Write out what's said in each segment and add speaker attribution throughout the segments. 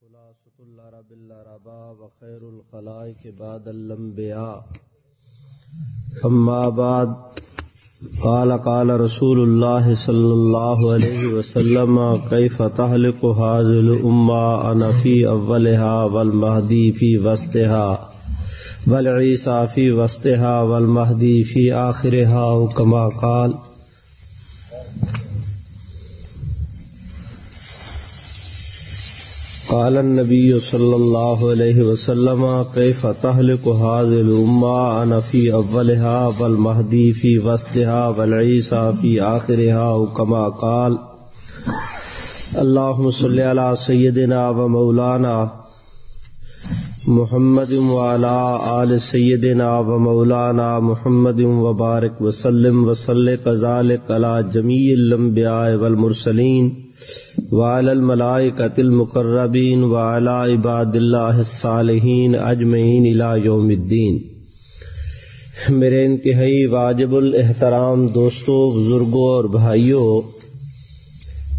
Speaker 1: خلاصة العرب العربا وخير الخلائق بعد الانبياء اما بعد، قال قال رسول الله صلى الله عليه وسلم كيف تهلك هذه الامه انا في اولها والمهدي في وسطها والعيسى في وسطها والمهدي في اخرها كما قال قال النبي صلى الله عليه وسلم، كيف تهلك هذه الأمة؟ أنا في أولها والمهدي في وسطها والعيسى في آخرها. وكما قال، اللهم صل على سيدنا ومولانا محمد وعلى آل سيدنا ومولانا محمد وبارك وسلم وصل كذلك على جميع الأنبياء والمرسلين. وعلى الملائكة المقربين وعلى عباد الله الصالحين أجمعين إلى يوم الدين. میرے انتہائی واجب الاحترام دوستوں بزرگوں اور بھائیوں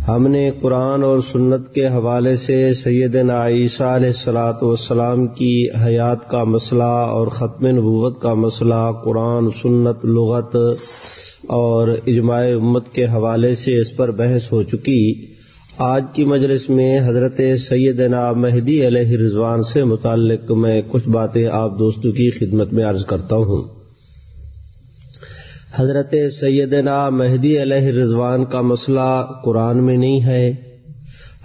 Speaker 1: ہم نے قرآن اور سنت کے حوالے سے سیدنا عیسیٰ علیہ السلاۃ والسلام کی حیات کا مسئلہ اور ختم نبوت کا مسئلہ قرآن، سنت، لغت اور اجماع امت کے حوالے سے اس پر بحث ہو چکی۔ آج کی مجلس میں حضرت سیدنا مہدی علیہ رضوان سے متعلق میں کچھ باتیں آپ دوستوں کی خدمت میں عرض کرتا ہوں۔ حضرت سیدنا مہدی علیہ رضوان کا مسئلہ قرآن میں نہیں ہے۔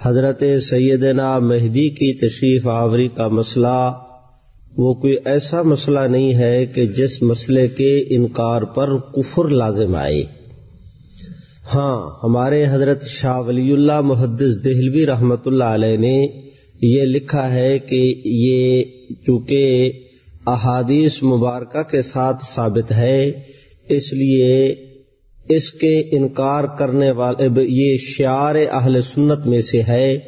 Speaker 1: حضرت سیدنا مہدی کی تشریف آوری کا مسئلہ، وہ کوئی ایسا مسئلہ نہیں ہے کہ جس مسئلے کے انکار پر کفر لازم آئے۔ ہاں ہمارے حضرت شاہ ولی اللہ محدث دہلوی رحمت اللہ علیہ نے یہ لکھا ہے کہ یہ چونکہ احادیث مبارکہ کے ساتھ ثابت ہے، اس لیے اس کے انکار کرنے والے یہ شعار اہل سنت میں سے ہے۔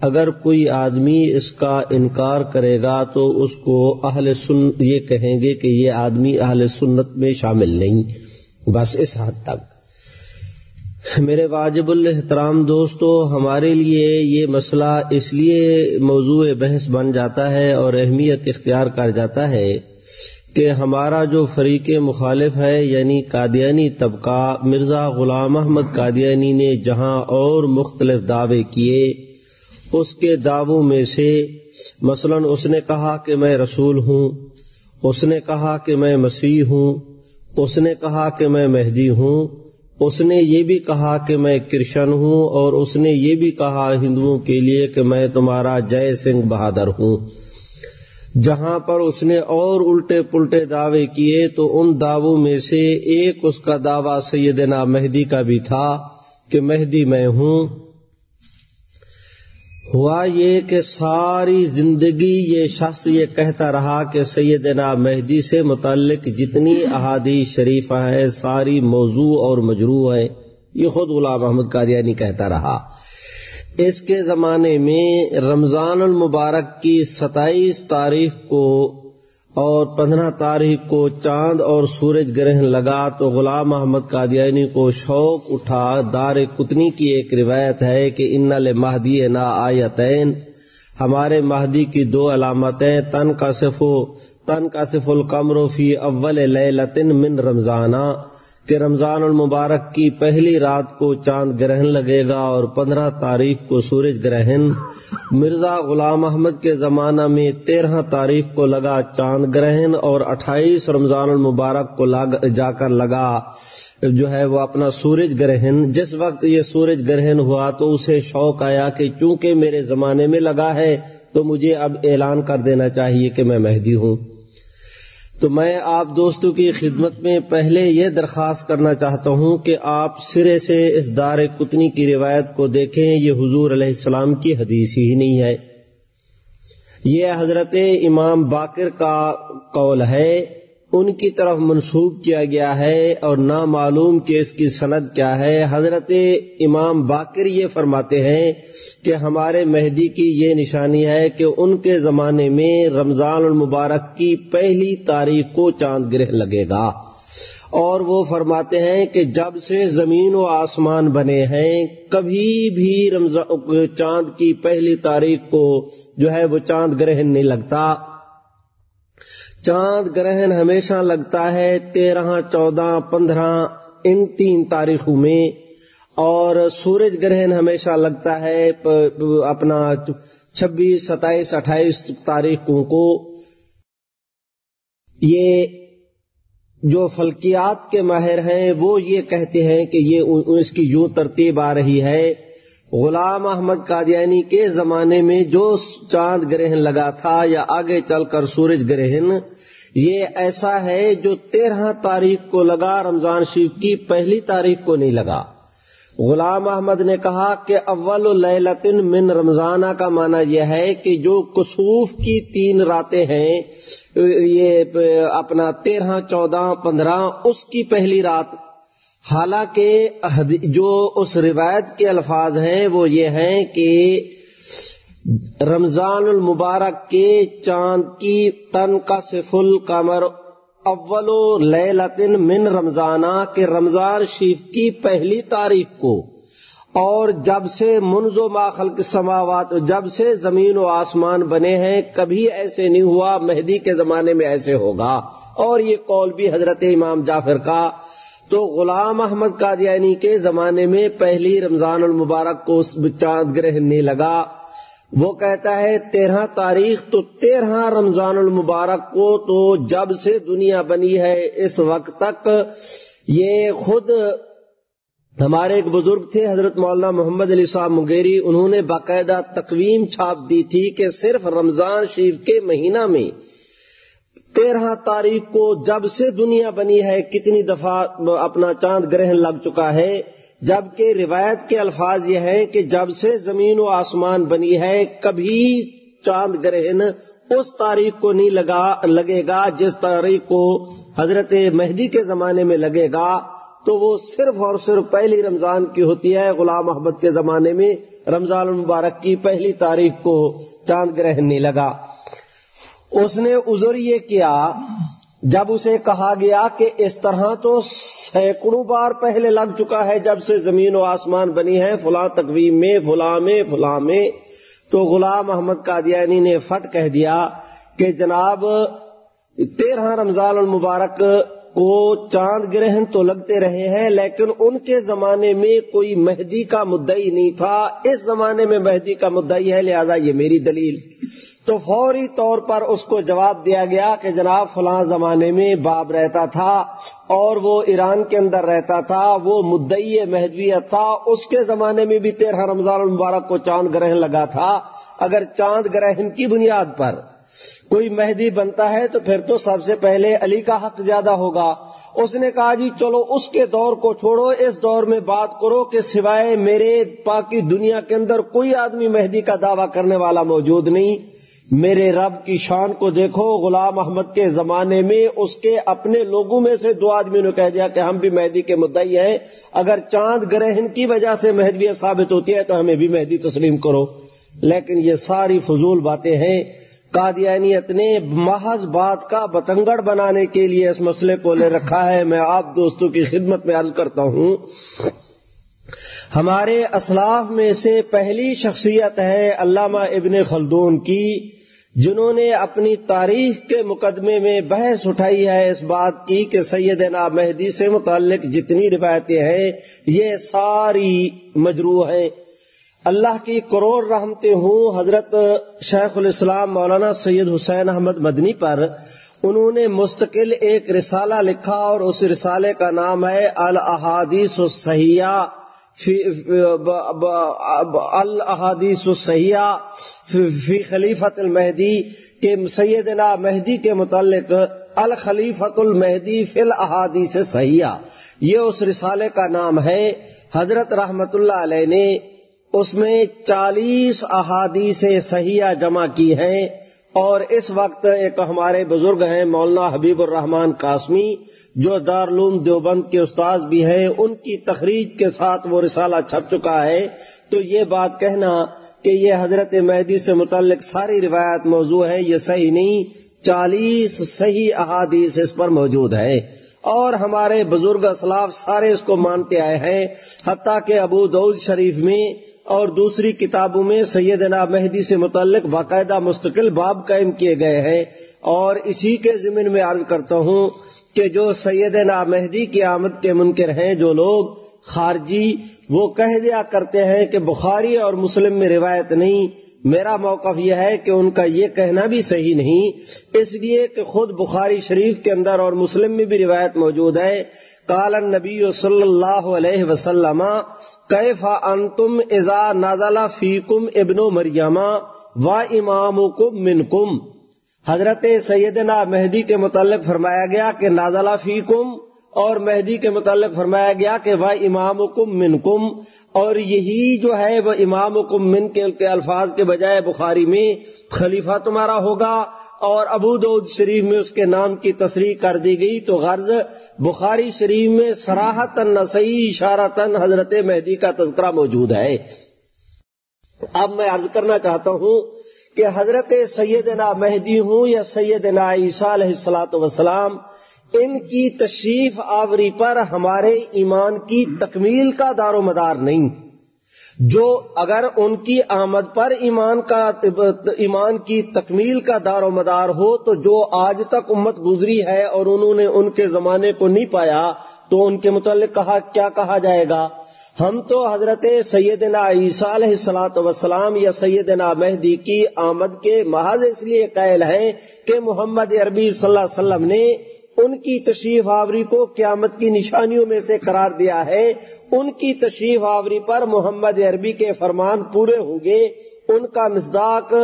Speaker 1: اگر کوئی آدمی اس کا انکار کرے گا تو اس کو اہل سن، یہ کہیں گے کہ یہ آدمی اہل سنت میں شامل نہیں۔ بس اس حد تک۔ میرے واجب الحترام دوستو، ہمارے لیے یہ مسئلہ اس لیے موضوع بحث بن جاتا ہے اور اہمیت اختیار کر جاتا ہے کہ ہمارا جو فریق مخالف ہے یعنی قادیانی طبقہ مرزا غلام احمد قادیانی نے جہاں اور مختلف دعوے کیے، اس کے دعووں میں سے مثلا اس نے کہا کہ میں رسول ہوں، اس نے کہا کہ میں مسیح ہوں، اس نے کہا کہ میں مہدی ہوں اس نے یہ بھی کہا کہ میں کرشن ہوں اور اس نے یہ بھی کہا ہندوؤں کے لیے کہ میں تمہارا جے سنگھ بہادر ہوں۔ جہاں پر اس نے اور الٹے پلٹے دعوے کیے تو ان دعووں میں سے ایک اس کا دعویٰ سیدنا مہدی کا بھی تھا کہ مہدی میں ہوں۔ ہوا یہ کہ ساری زندگی یہ شخص یہ کہتا رہا کہ سیدنا مہدی سے متعلق جتنی احادیث شریفہ ہیں، ساری موضوع اور مجروع ہیں۔ یہ خود غلام احمد قادیانی کہتا رہا۔ اس کے زمانے میں رمضان المبارک کی ستائیس تاریخ کو اور پندرہ تاریخ کو چاند اور سورج گرہن لگا تو غلام محمد قادیانی کو شوق اٹھا۔ دار کتنی کی ایک روایت ہے کہ ان مہدی نا آیتین۔ ہمارے مہدی کی دو علامتیں، تن کا صف تن کا صف القمر فی اول لطن من رمضانہ کہ رمضان المبارک کی پہلی رات کو چاند گرہن لگے گا اور پندرہ تاریخ کو سورج گرہن۔ مرزا غلام احمد کے زمانہ میں تیرہ تاریخ کو لگا چاند گرہن اور اٹھائیس رمضان المبارک کو جا کر لگا جو ہے وہ اپنا سورج گرہن۔ جس وقت یہ سورج گرہن ہوا تو اسے شوق آیا کہ چونکہ میرے زمانے میں لگا ہے تو مجھے اب اعلان کر دینا چاہیے کہ میں مہدی ہوں۔ تو میں آپ دوستوں کی خدمت میں پہلے یہ درخواست کرنا چاہتا ہوں کہ آپ سرے سے اس دار کتنی کی روایت کو دیکھیں، یہ حضور علیہ السلام کی حدیث ہی نہیں ہے۔ یہ حضرت امام باقر کا قول ہے ان کی طرف منسوب کیا گیا ہے اور نہ معلوم کہ اس کی سند کیا ہے؟ حضرت امام باقر یہ فرماتے ہیں کہ ہمارے مہدی کی یہ نشانی ہے کہ ان کے زمانے میں رمضان المبارک کی پہلی تاریخ کو چاند گرہ لگے گا۔ اور وہ فرماتے ہیں کہ جب سے زمین و آسمان بنے ہیں، کبھی بھی رمضان چاند کی پہلی تاریخ کو جو ہے وہ چاند گرہن نہیں لگتا۔ چاند گرہن ہمیشہ لگتا ہے تیرہ، چودہ، پندرہ، ان تین تاریخوں میں۔ اور سورج گرہن ہمیشہ لگتا ہے اپنا چھبیس، ستائیس، اٹھائیس تاریخوں کو۔ یہ جو فلکیات کے ماہر ہیں، وہ یہ کہتے ہیں کہ یہ اس کی یوں ترتیب آ رہی ہے۔ غلام احمد قادیانی کے زمانے میں جو چاند گرہن لگا تھا یا آگے چل کر سورج گرہن، یہ ایسا ہے جو تیرہ تاریخ کو لگا، رمضان شریف کی پہلی تاریخ کو نہیں لگا۔ غلام احمد نے کہا کہ اول لیلتن من رمضانہ کا معنی یہ ہے کہ جو کسوف کی تین راتیں ہیں، یہ اپنا تیرہ، چودہ، پندرہ، اس کی پہلی رات حالانکہ جو اس روایت کے الفاظ ہیں وہ یہ ہیں کہ رمضان المبارک کے چاند کی تن کا سفل کمر اول لیلتن من رمضانہ کے رمضان شریف کی پہلی تاریخ کو، اور جب سے منز و ماخل کے سماوات جب سے زمین و آسمان بنے ہیں، کبھی ایسے نہیں ہوا، مہدی کے زمانے میں ایسے ہوگا۔ اور یہ قول بھی حضرت امام جعفر کا تو غلام احمد قادیانی کے زمانے میں پہلی رمضان المبارک کو چاند گرہن نہیں لگا۔ وہ کہتا ہے، تیرہ تاریخ تو تیرہ رمضان المبارک کو تو جب سے دنیا بنی ہے، اس وقت تک یہ خود ہمارے ایک بزرگ تھے، حضرت مولانا محمد علی صاحب مغیری۔ انہوں نے باقاعدہ تقویم چھاپ دی تھی کہ صرف رمضان شریف کے مہینہ میں تیرہ تاریخ کو جب سے دنیا بنی ہے، کتنی دفعہ اپنا چاند گرہن لگ چکا ہے۔ جبکہ روایت کے الفاظ یہ ہیں کہ جب سے زمین و آسمان بنی ہے، کبھی چاند گرہن اس تاریخ کو نہیں لگا، لگے گا جس تاریخ کو حضرت مہدی کے زمانے میں لگے گا۔ تو وہ صرف اور صرف پہلی رمضان کی ہوتی ہے، غلام احمد کے زمانے میں۔ رمضان المبارک کی پہلی تاریخ کو چاند گرہن نہیں لگا۔ اس نے عذر یہ کیا جب اسے کہا گیا کہ اس طرح تو سینکڑوں بار پہلے لگ چکا ہے جب سے زمین و آسمان بنی ہے، فلاں تقویم میں، فلاں میں فلاں میں۔ تو غلام محمد قادیانی نے فٹ کہہ دیا کہ جناب، تیرہ رمضان المبارک کو چاند گرہن تو لگتے رہے ہیں، لیکن ان کے زمانے میں کوئی مہدی کا مدعی نہیں تھا۔ اس زمانے میں مہدی کا مدعی ہے، لہذا یہ میری دلیل۔ تو فوری طور پر اس کو جواب دیا گیا کہ جناب فلاں زمانے میں باب رہتا تھا اور وہ ایران کے اندر رہتا تھا، وہ مدعی مہدویت تھا، اس کے زمانے میں بھی تیرہ رمضان المبارک کو چاند گرہن لگا تھا۔ اگر چاند گرہن کی بنیاد پر کوئی مہدی بنتا ہے تو پھر تو سب سے پہلے علی کا حق زیادہ ہوگا۔ اس نے کہا جی چلو اس کے دور کو چھوڑو، اس دور میں بات کرو کہ سوائے میرے پاکی دنیا کے اندر کوئی آدمی مہدی کا دعویٰ کرنے والا موجود نہیں۔ میرے رب کی شان کو دیکھو، غلام احمد کے زمانے میں اس کے اپنے لوگوں میں سے دو آدمی نے کہہ دیا کہ ہم بھی مہدی کے مدعی ہیں۔ اگر چاند گرہن کی وجہ سے مہدویت ثابت ہوتی ہے تو ہمیں بھی مہدی تسلیم کرو۔ لیکن یہ ساری فضول باتیں ہیں۔ قادیانیت نے محض بات کا بتنگڑ بنانے کے لیے اس مسئلے کو لے رکھا ہے۔ میں آپ دوستوں کی خدمت میں عرض کرتا ہوں۔ ہمارے اسلاف میں سے پہلی شخصیت ہے علامہ ابن خلدون کی، جنہوں نے اپنی تاریخ کے مقدمے میں بحث اٹھائی ہے اس بات کی کہ سیدنا مہدی سے متعلق جتنی روایتیں ہیں، یہ ساری مجروح ہیں۔ اللہ کی کروڑ رحمتے ہوں حضرت شیخ الاسلام مولانا سید حسین احمد مدنی پر، انہوں نے مستقل ایک رسالہ لکھا اور اس رسالے کا نام ہے الحادیث الصحیح الحادیث السیاح فی خلیفت المہدی کے سیدنا مہدی کے متعلق الخلیفت المہدی فی الحادیث سیاح یہ اس رسالے کا نام ہے۔ حضرت رحمت اللہ علیہ نے اس میں چالیس احادیث سیاح جمع کی ہیں اور اس وقت ایک ہمارے بزرگ ہیں، مولانا حبیب الرحمان قاسمی۔ جو دارالعلوم دیوبند کے استاد بھی ہیں، ان کی تخریج کے ساتھ وہ رسالہ چھپ چکا ہے۔ تو یہ بات کہنا کہ یہ حضرت مہدی سے متعلق ساری روایت موضوع ہے یہ صحیح نہیں۔ چالیس صحیح احادیث اس پر موجود ہے اور ہمارے بزرگ اسلاف سارے اس کو مانتے آئے ہیں۔ حتیٰ کہ ابو دعود شریف میں اور دوسری کتابوں میں سیدنا مہدی سے متعلق باقاعدہ مستقل باب قائم کیے گئے ہیں۔ اور اسی کے ضمن میں عرض کرتا ہوں کہ جو سیدنا مہدی کی آمد کے منکر ہیں، جو لوگ خارجی، وہ کہہ دیا کرتے ہیں کہ بخاری اور مسلم میں روایت نہیں۔ میرا موقف یہ ہے کہ ان کا یہ کہنا بھی صحیح نہیں۔ اس لیے کہ خود بخاری شریف کے اندر اور مسلم میں بھی روایت موجود ہے۔ کال نبی صلی اللہ علیہ وسلم کیفا انتم ازا نازلہ فیکم ابن و مریما و امام کم من کم حضرت سیدنا مہدی کے متعلق فرمایا گیا کہ نازلہ فیکم اور مہدی کے متعلق فرمایا گیا کہ وہ امام کم من کم اور یہی جو ہے وہ امام کم من کے الفاظ کے بجائے بخاری میں خلیفہ تمہارا ہوگا اور ابو دود شریف میں اس کے نام کی تصریح کر دی گئی تو غرض بخاری شریف میں سراہتن نسعی اشارتن حضرت مہدی کا تذکرہ موجود ہے۔ اب میں عرض کرنا چاہتا ہوں کہ حضرت سیدنا مہدی ہوں یا سیدنا عیسیٰ علیہ السلاۃ وسلام ان کی تشریف آوری پر ہمارے ایمان کی تکمیل کا دار و مدار نہیں۔ جو اگر ان کی آمد پر ایمان کا، ایمان کی تکمیل کا دار و مدار ہو، تو جو آج تک امت گزری ہے اور انہوں نے ان کے زمانے کو نہیں پایا، تو ان کے متعلق کہا، کیا کہا جائے گا؟ ہم تو حضرت سیدنا عیسیٰ علیہ السلاۃ وسلام یا سیدنا مہدی کی آمد کے محض اس لیے قائل ہیں کہ محمد عربی صلی اللہ علیہ وسلم نے ان کی تشریف آوری کو قیامت کی نشانیوں میں سے قرار دیا ہے۔ ان کی تشریف آوری پر محمد عربی کے فرمان پورے ہوں گے۔ ان کا مزداق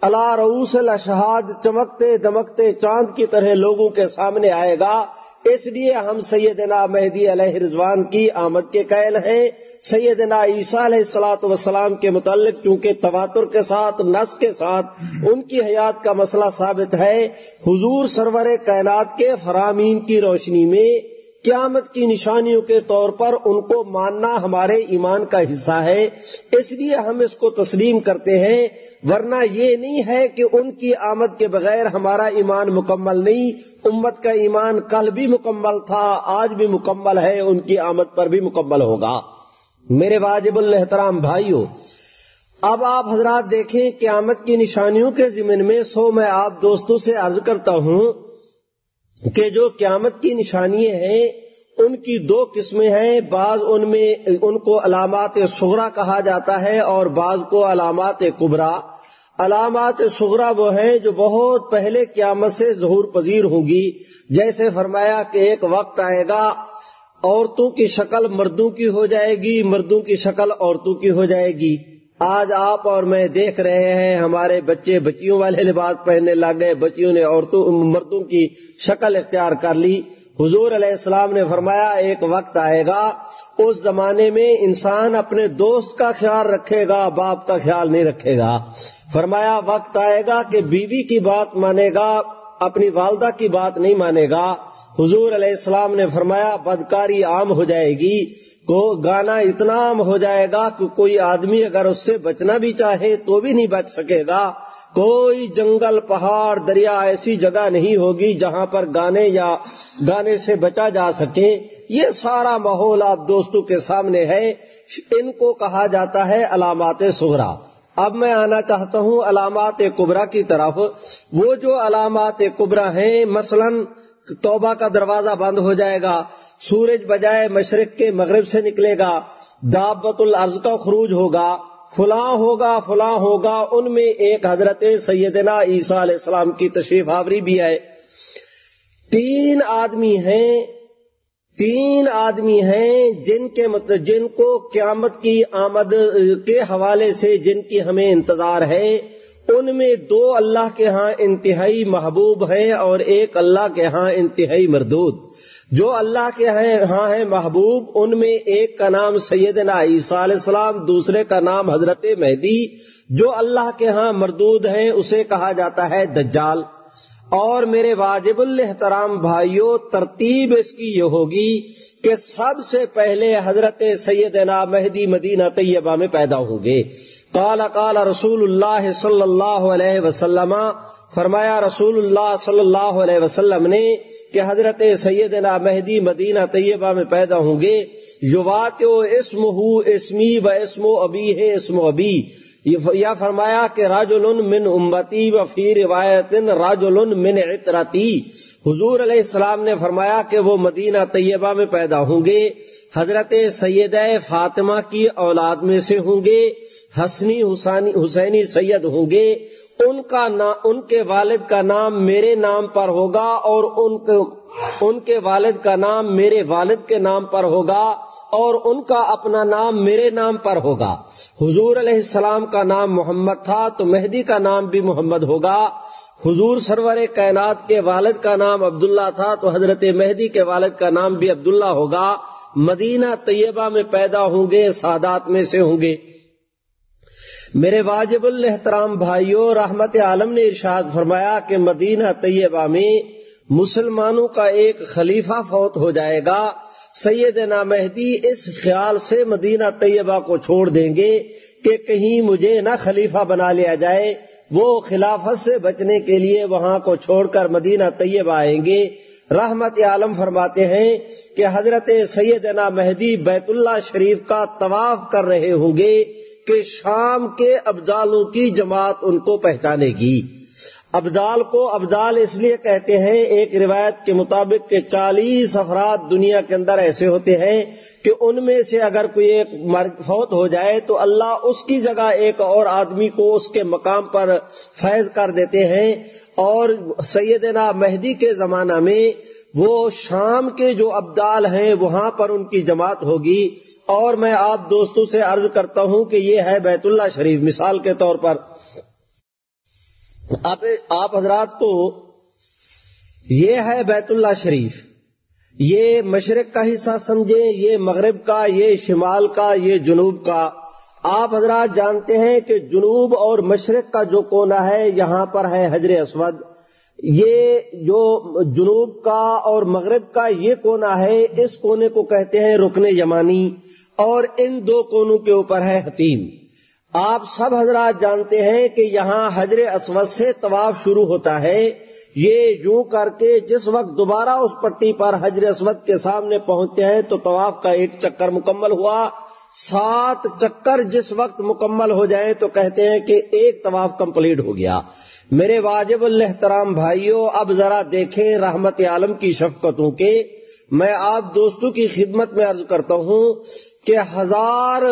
Speaker 1: اللہ روس الشہاد چمکتے دمکتے چاند کی طرح لوگوں کے سامنے آئے گا۔ اس لیے ہم سیدنا مہدی علیہ رضوان کی آمد کے قائل ہیں۔ سیدنا عیسیٰ علیہ السلاۃ وسلام کے متعلق، چونکہ تواتر کے ساتھ، نس کے ساتھ ان کی حیات کا مسئلہ ثابت ہے، حضور سرور کائنات کے فرامین کی روشنی میں قیامت کی نشانیوں کے طور پر ان کو ماننا ہمارے ایمان کا حصہ ہے۔ اس لیے ہم اس کو تسلیم کرتے ہیں۔ ورنہ یہ نہیں ہے کہ ان کی آمد کے بغیر ہمارا ایمان مکمل نہیں۔ امت کا ایمان کل بھی مکمل تھا، آج بھی مکمل ہے، ان کی آمد پر بھی مکمل ہوگا۔ میرے واجب الحترام بھائیوں اب آپ حضرات دیکھیں قیامت کی نشانیوں کے ضمن میں، سو میں آپ دوستوں سے عرض کرتا ہوں کہ جو قیامت کی نشانی ہیں، ان کی دو قسمیں ہیں۔ بعض ان میں، ان کو علامات سغرا کہا جاتا ہے اور بعض کو علامات کبرا علامات سغرا وہ ہیں جو بہت پہلے قیامت سے ظہور پذیر ہوں گی۔ جیسے فرمایا کہ ایک وقت آئے گا، عورتوں کی شکل مردوں کی ہو جائے گی، مردوں کی شکل عورتوں کی ہو جائے گی۔ آج آپ اور میں دیکھ رہے ہیں ہمارے بچے بچیوں والے لباس پہننے لگ گئے۔ بچیوں نے عورتوں، مردوں کی شکل اختیار کر لی۔ حضور علیہ السلام نے فرمایا، ایک وقت آئے گا، اس زمانے میں انسان اپنے دوست کا خیال رکھے گا، باپ کا خیال نہیں رکھے گا۔ فرمایا، وقت آئے گا کہ بیوی کی بات مانے گا، اپنی والدہ کی بات نہیں مانے گا۔ حضور علیہ السلام نے فرمایا، بدکاری عام ہو جائے گی۔ کو گانا اتنا عام ہو جائے گا کہ کوئی آدمی اگر اس سے بچنا بھی چاہے تو بھی نہیں بچ سکے گا۔ کوئی جنگل، پہاڑ، دریا ایسی جگہ نہیں ہوگی جہاں پر گانے یا گانے سے بچا جا سکے۔ یہ سارا ماحول آپ دوستوں کے سامنے ہے۔ ان کو کہا جاتا ہے علامات سہرا اب میں آنا چاہتا ہوں علامات کبرا کی طرف۔ وہ جو علامات کبرا ہیں، مثلاً توبہ کا دروازہ بند ہو جائے گا، سورج بجائے مشرق کے مغرب سے نکلے گا دعوت العرض کا خروج ہوگا، فلاں ہوگا فلاں ہوگا، ان میں ایک حضرت سیدنا عیسیٰ علیہ السلام کی تشریف آوری بھی ہے۔ تین آدمی ہیں، تین آدمی ہیں جن کے مطلب جن کو قیامت کی آمد کے حوالے سے جن کی ہمیں انتظار ہے۔ ان میں دو اللہ کے ہاں انتہائی محبوب ہیں اور ایک اللہ کے ہاں انتہائی مردود۔ جو اللہ کے ہاں ہیں محبوب، ان میں ایک کا نام سیدنا عیسیٰ علیہ السلام، دوسرے کا نام حضرت مہدی۔ جو اللہ کے ہاں مردود ہیں، اسے کہا جاتا ہے دجال۔ اور میرے واجب الحترام بھائیوں ترتیب اس کی یہ ہوگی کہ سب سے پہلے حضرت سیدنا مہدی مدینہ طیبہ میں پیدا ہوں گے۔ قال قال رسول اللہ صلی اللہ علیہ وسلم، فرمایا رسول اللہ صلی اللہ علیہ وسلم نے کہ حضرت سیدنا مہدی مدینہ طیبہ میں پیدا ہوں گے یوات اسم ہو اسمی و اسم و ابی ہے اسم و ابی۔ یا فرمایا کہ راج من امتی و فی روایت راج من عطرتی۔ حضور علیہ السلام نے فرمایا کہ وہ مدینہ طیبہ میں پیدا ہوں گے، حضرت سید فاطمہ کی اولاد میں سے ہوں گے، حسنی حسینی سید ہوں گے ان کا ان کے والد کا نام میرے نام پر ہوگا اور ان کے ان کے والد کا نام میرے والد کے نام پر ہوگا اور ان کا اپنا نام میرے نام پر ہوگا۔ حضور علیہ السلام کا نام محمد تھا تو مہدی کا نام بھی محمد ہوگا۔ حضور سرور کائنات کے والد کا نام عبداللہ تھا تو حضرت مہدی کے والد کا نام بھی عبداللہ ہوگا۔ مدینہ طیبہ میں پیدا ہوں گے، سادات میں سے ہوں گے۔ میرے واجب الحترام بھائیوں رحمت عالم نے ارشاد فرمایا کہ مدینہ طیبہ میں مسلمانوں کا ایک خلیفہ فوت ہو جائے گا۔ سیدنا مہدی اس خیال سے مدینہ طیبہ کو چھوڑ دیں گے کہ کہیں مجھے نہ خلیفہ بنا لیا جائے۔ وہ خلافت سے بچنے کے لیے وہاں کو چھوڑ کر مدینہ طیبہ آئیں گے۔ رحمت عالم فرماتے ہیں کہ حضرت سیدنا مہدی بیت اللہ شریف کا طواف کر رہے ہوں گے۔ کہ شام کے ابدالوں کی جماعت ان کو پہچانے گی۔ ابدال کو ابدال اس لیے کہتے ہیں، ایک روایت کے مطابق کہ چالیس افراد دنیا کے اندر ایسے ہوتے ہیں کہ ان میں سے اگر کوئی ایک فوت ہو جائے تو اللہ اس کی جگہ ایک اور آدمی کو اس کے مقام پر فیض کر دیتے ہیں۔ اور سیدنا مہدی کے زمانہ میں وہ شام کے جو ابدال ہیں وہاں پر ان کی جماعت ہوگی اور میں آپ دوستوں سے عرض کرتا ہوں کہ یہ ہے بیت اللہ شریف مثال کے طور پر۔ آپ حضرات کو یہ ہے بیت اللہ شریف۔ یہ مشرق کا حصہ سمجھے یہ مغرب کا، یہ شمال کا، یہ جنوب کا۔ آپ حضرات جانتے ہیں کہ جنوب اور مشرق کا جو کونا ہے، یہاں پر ہے حجر اسود۔ یہ جو جنوب کا اور مغرب کا یہ کونا ہے، اس کونے کو کہتے ہیں رکن یمانی، اور ان دو کونوں کے اوپر ہے حتیم۔ آپ سب حضرات جانتے ہیں کہ یہاں حجر اسود سے طواف شروع ہوتا ہے۔ یہ یوں کر کے جس وقت دوبارہ اس پٹی پر حجر اسود کے سامنے پہنچتے ہیں، تو طواف کا ایک چکر مکمل ہوا۔ سات چکر جس وقت مکمل ہو جائیں، تو کہتے ہیں کہ ایک طواف کمپلیٹ ہو گیا۔ میرے واجب الحترام بھائیوں اب ذرا دیکھیں رحمت عالم کی شفقتوں کے۔ میں آپ دوستوں کی خدمت میں عرض کرتا ہوں کہ ہزار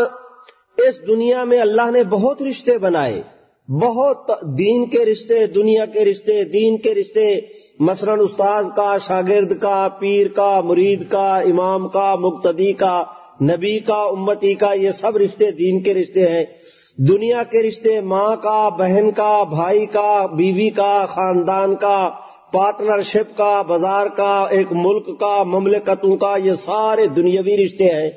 Speaker 1: اس دنیا میں اللہ نے بہت رشتے بنائے۔ بہت دین کے رشتے، دنیا کے رشتے، دین کے رشتے۔ مثلا استاذ کا، شاگرد کا، پیر کا، مرید کا، امام کا، مقتدی کا، نبی کا، امتی کا، یہ سب رشتے دین کے رشتے ہیں۔ دنیا کے رشتے، ماں کا، بہن کا، بھائی کا، بیوی کا، خاندان کا، پارٹنرشپ کا، بازار کا، ایک ملک کا، مملکتوں کا، یہ سارے دنیاوی رشتے ہیں۔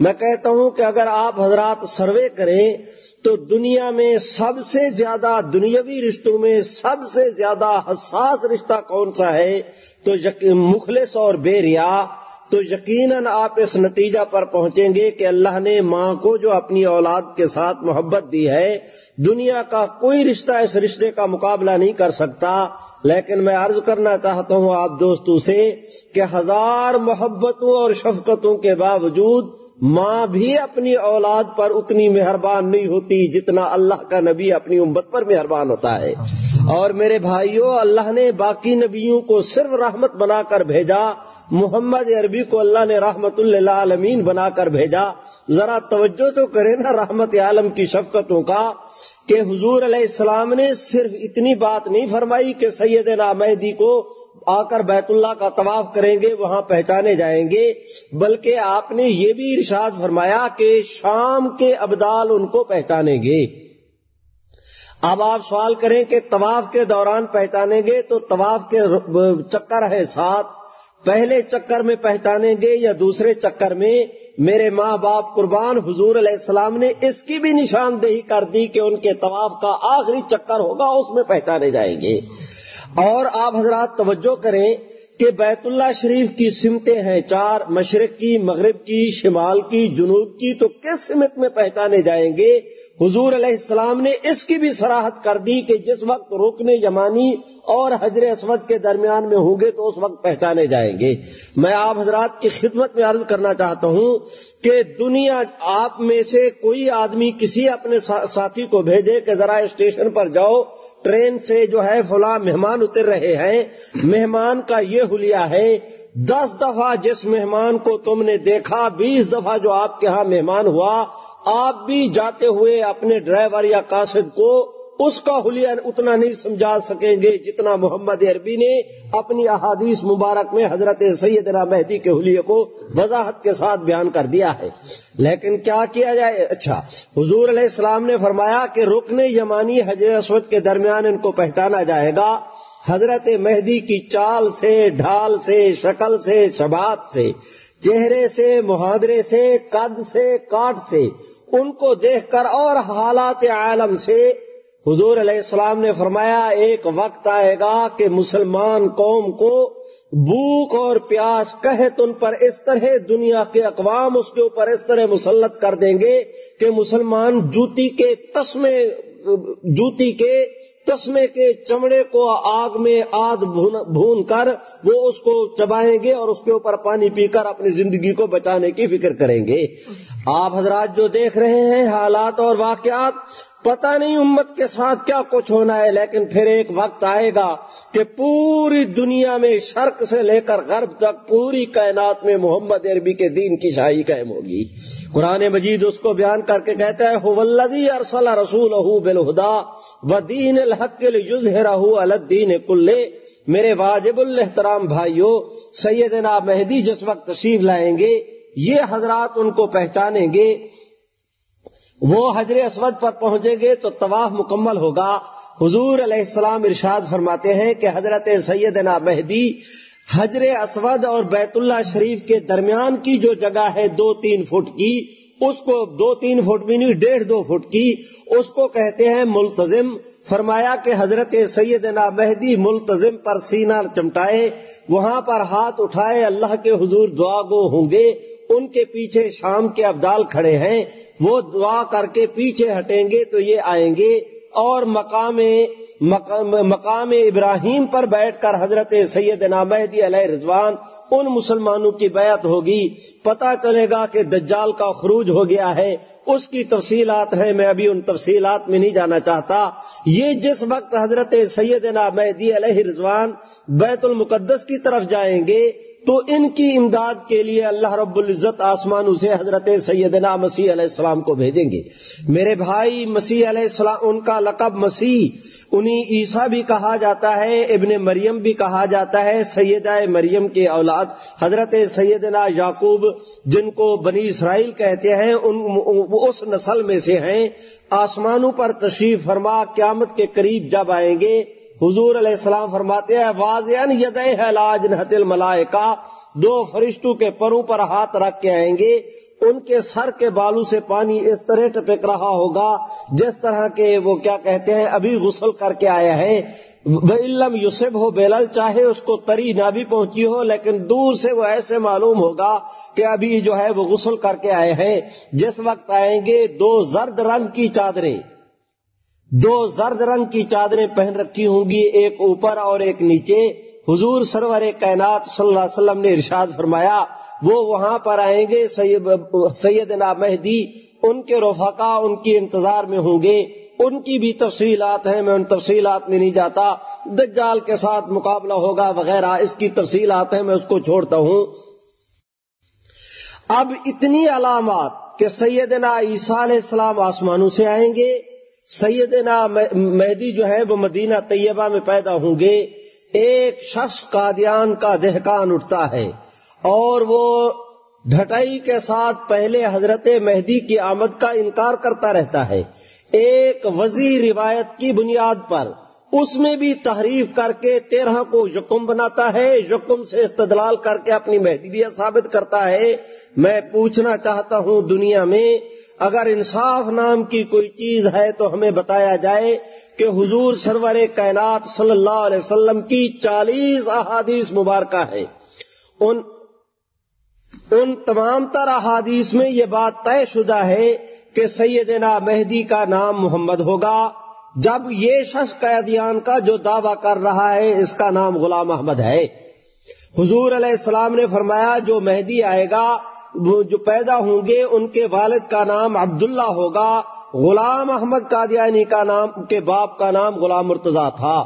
Speaker 1: میں کہتا ہوں کہ اگر آپ حضرات سروے کریں تو دنیا میں سب سے زیادہ دنیاوی رشتوں میں سب سے زیادہ حساس رشتہ کون سا ہے؟ تو مخلص اور بے ریا تو یقیناً آپ اس نتیجہ پر پہنچیں گے کہ اللہ نے ماں کو جو اپنی اولاد کے ساتھ محبت دی ہے، دنیا کا کوئی رشتہ اس رشتے کا مقابلہ نہیں کر سکتا۔ لیکن میں عرض کرنا چاہتا ہوں آپ دوستوں سے کہ ہزار محبتوں اور شفقتوں کے باوجود ماں بھی اپنی اولاد پر اتنی مہربان نہیں ہوتی جتنا اللہ کا نبی اپنی امت پر مہربان ہوتا ہے۔ اور میرے بھائیوں، اللہ نے باقی نبیوں کو صرف رحمت بنا کر بھیجا۔ محمد عربی کو اللہ نے رحمت اللہ عالمین بنا کر بھیجا۔ ذرا توجہ تو کرے نا رحمت عالم کی شفقتوں کا کہ حضور علیہ السلام نے صرف اتنی بات نہیں فرمائی کہ سید مہدی کو آ کر بیت اللہ کا طواف کریں گے، وہاں پہچانے جائیں گے۔ بلکہ آپ نے یہ بھی ارشاد فرمایا کہ شام کے ابدال ان کو پہچانیں گے۔ اب آپ سوال کریں کہ طواف کے دوران پہچانیں گے تو طواف کے چکر ہے سات۔ پہلے چکر میں پہچانیں گے یا دوسرے چکر میں، میرے ماں باپ قربان حضور علیہ السلام نے اس کی بھی نشاندہی کر دی کہ ان کے طواف کا آخری چکر ہوگا، اس میں پہچانے جائیں گے۔ اور آپ حضرات توجہ کریں کہ بیت اللہ شریف کی سمتیں ہیں چار، مشرق کی، مغرب کی، شمال کی، جنوب کی، تو کس سمت میں پہچانے جائیں گے؟ حضور علیہ السلام نے اس کی بھی سراہد کر دی کہ جس وقت رکن یمانی اور حجر اسود کے درمیان میں ہوں گے تو اس وقت پہچانے جائیں گے۔ میں آپ حضرات کی خدمت میں عرض کرنا چاہتا ہوں کہ دنیا آپ میں سے کوئی آدمی کسی اپنے ساتھی کو بھیجے کہ ذرا اسٹیشن پر جاؤ، ٹرین سے جو ہے فلاں مہمان اتر رہے ہیں۔ مہمان کا یہ حلیہ ہے، دس دفعہ جس مہمان کو تم نے دیکھا، بیس دفعہ جو آپ کے ہاں مہمان ہوا آپ بھی جاتے ہوئے اپنے ڈرائیور یا قاصد کو اس کا حلیہ اتنا نہیں سمجھا سکیں گے جتنا محمد عربی نے اپنی احادیث مبارک میں حضرت سیدنا مہدی کے حلیے کو وضاحت کے ساتھ بیان کر دیا ہے۔ لیکن کیا کیا جائے؟ اچھا حضور علیہ السلام نے فرمایا کہ رکن یمانی حضرت اسود کے درمیان ان کو پہچانا جائے گا۔ حضرت مہدی کی چال سے، ڈھال سے، شکل سے شباب سے، چہرے سے، محاورے سے، قد سے، کاٹ سے ان کو دیکھ کر اور حالات عالم سے حضور علیہ السلام نے فرمایا، ایک وقت آئے گا کہ مسلمان قوم کو بھوک اور پیاس کہت ان پر اس طرح دنیا کے اقوام اس کے اوپر اس طرح مسلط کر دیں گے کہ مسلمان جوتی کے تسمے، جوتی کے تسمے کے چمڑے کو آگ میں آگ بھون کر وہ اس کو چبائیں گے اور اس کے اوپر پانی پی کر اپنی زندگی کو بچانے کی فکر کریں گے۔ آپ حضرات جو دیکھ رہے ہیں حالات اور واقعات پتہ نہیں امت کے ساتھ کیا کچھ ہونا ہے، لیکن پھر ایک وقت آئے گا کہ پوری دنیا میں شرق سے لے کر غرب تک پوری کائنات میں محمد عربی کے دین کی شاہی قائم ہوگی۔ قرآن مجید اس کو بیان کر کے کہتا ہے ولدی ارسل رسول بالہدا و دین الحق رہو الدین کلے میرے واجب الحترام بھائیوں سیدنا مہدی جس وقت تشریف لائیں گے، یہ حضرات ان کو پہچانیں گے۔ وہ حضر اسود پر پہنچیں گے تو طواف مکمل ہوگا۔ حضور علیہ السلام ارشاد فرماتے ہیں کہ حضرت سیدنا مہدی حجر اسود اور بیت اللہ شریف کے درمیان کی جو جگہ ہے دو تین فٹ کی، اس کو دو تین فٹ بھی نہیں، ڈیڑھ دو فٹ کی، اس کو کہتے ہیں ملتظم فرمایا کہ حضرت سیدنا مہدی ملتظم پر سینہ چمٹائے، وہاں پر ہاتھ اٹھائے، اللہ کے حضور دعا گو ہوں گے۔ ان کے پیچھے شام کے ابدال کھڑے ہیں، وہ دعا کر کے پیچھے ہٹیں گے تو یہ آئیں گے۔ اور مقام مقام ابراہیم پر بیٹھ کر حضرت سید مہدی علیہ رضوان ان مسلمانوں کی بیعت ہوگی۔ پتا چلے گا کہ دجال کا خروج ہو گیا ہے۔ اس کی تفصیلات ہیں، میں ابھی ان تفصیلات میں نہیں جانا چاہتا۔ یہ جس وقت حضرت سیدنا مہدی علیہ رضوان بیت المقدس کی طرف جائیں گے تو ان کی امداد کے لیے اللہ رب العزت آسمان اسے حضرت سیدنا مسیح علیہ السلام کو بھیجیں گے۔ میرے بھائی، مسیح علیہ السلام، ان کا لقب مسیح، انہیں عیسیٰ بھی کہا جاتا ہے، ابن مریم بھی کہا جاتا ہے، سیدہ مریم کے اولاد، حضرت سیدنا یعقوب، جن کو بنی اسرائیل کہتے ہیں، ان اس نسل میں سے ہیں۔ آسمانوں پر تشریف فرما، قیامت کے قریب جب آئیں گے حضور علیہ السلام فرماتے ہیں، واضح ید لاج نحتل ملائکا دو فرشتوں کے پروں پر ہاتھ رکھ کے آئیں گے، ان کے سر کے بالو سے پانی اس طرح ٹپک رہا ہوگا، جس طرح کے وہ کیا کہتے ہیں، ابھی غسل کر کے آئے ہیں۔ علم یوسف ہو بیلل چاہے اس کو تری نہ بھی پہنچی ہو، لیکن دور سے وہ ایسے معلوم ہوگا کہ ابھی جو ہے وہ غسل کر کے آئے ہیں۔ جس وقت آئیں گے، دو زرد رنگ کی چادریں۔ دو زرد رنگ کی چادریں پہن رکھی ہوں گی، ایک اوپر اور ایک نیچے۔ حضور سرور کائنات صلی اللہ علیہ وسلم نے ارشاد فرمایا، وہ وہاں پر آئیں گے سیدنا مہدی ان کے رفقا ان کی انتظار میں ہوں گے۔ ان کی بھی تفصیلات ہیں، میں ان تفصیلات میں نہیں جاتا۔ دجال کے ساتھ مقابلہ ہوگا وغیرہ، اس کی تفصیلات ہیں، میں اس کو چھوڑتا ہوں۔ اب اتنی علامات کہ سیدنا عیسیٰ علیہ السلام آسمانوں سے آئیں گے۔ سیدنا مہدی جو ہے وہ مدینہ طیبہ میں پیدا ہوں گے۔ ایک شخص قادیان کا دہکان اٹھتا ہے اور وہ ڈھٹائی کے ساتھ پہلے حضرت مہدی کی آمد کا انکار کرتا رہتا ہے۔ ایک وزیر روایت کی بنیاد پر اس میں بھی تحریف کر کے تیرہ کو یقم بناتا ہے۔ یقم سے استدلال کر کے اپنی مہدیبیت ثابت کرتا ہے۔ میں پوچھنا چاہتا ہوں دنیا میں اگر انصاف نام کی کوئی چیز ہے تو ہمیں بتایا جائے کہ حضور سرور کائنات صلی اللہ علیہ وسلم کی چالیس احادیث مبارکہ ہے ان ان تمام تر احادیث میں یہ بات طے شدہ ہے کہ سیدنا مہدی کا نام محمد ہوگا۔ جب یہ شخص قیدیان کا جو دعویٰ کر رہا ہے، اس کا نام غلام احمد ہے۔ حضور علیہ السلام نے فرمایا، جو مہدی آئے گا جو پیدا ہوں گے، ان کے والد کا نام عبداللہ ہوگا، غلام احمد قادیانی کا نام کے باپ کا نام غلام مرتضی تھا۔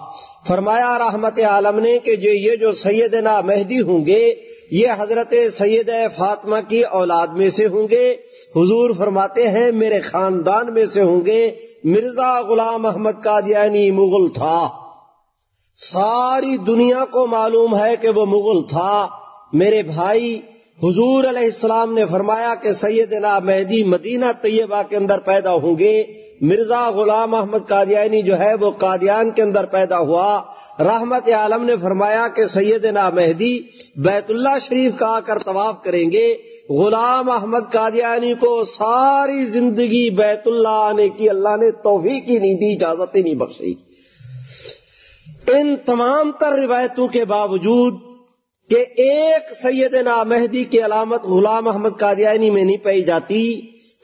Speaker 1: فرمایا رحمت عالم نے کہ جو یہ جو سیدنا مہدی ہوں گے، یہ حضرت سید فاطمہ کی اولاد میں سے ہوں گے۔ حضور فرماتے ہیں، میرے خاندان میں سے ہوں گے۔ مرزا غلام احمد قادیانی مغل تھا۔ ساری دنیا کو معلوم ہے کہ وہ مغل تھا۔ میرے بھائی حضور علیہ السلام نے فرمایا کہ سیدنا مہدی مدینہ طیبہ کے اندر پیدا ہوں گے۔ مرزا غلام احمد قادیانی جو ہے وہ قادیان کے اندر پیدا ہوا۔ رحمت عالم نے فرمایا کہ سیدنا مہدی بیت اللہ شریف کا آ کر طواف کریں گے۔ غلام احمد قادیانی کو ساری زندگی بیت اللہ آنے کی اللہ نے توفیق ہی نہیں دی، اجازت ہی نہیں بخشی۔ ان تمام تر روایتوں کے باوجود کہ ایک سیدنا مہدی کی علامت غلام احمد قادیانی میں نہیں پائی جاتی۔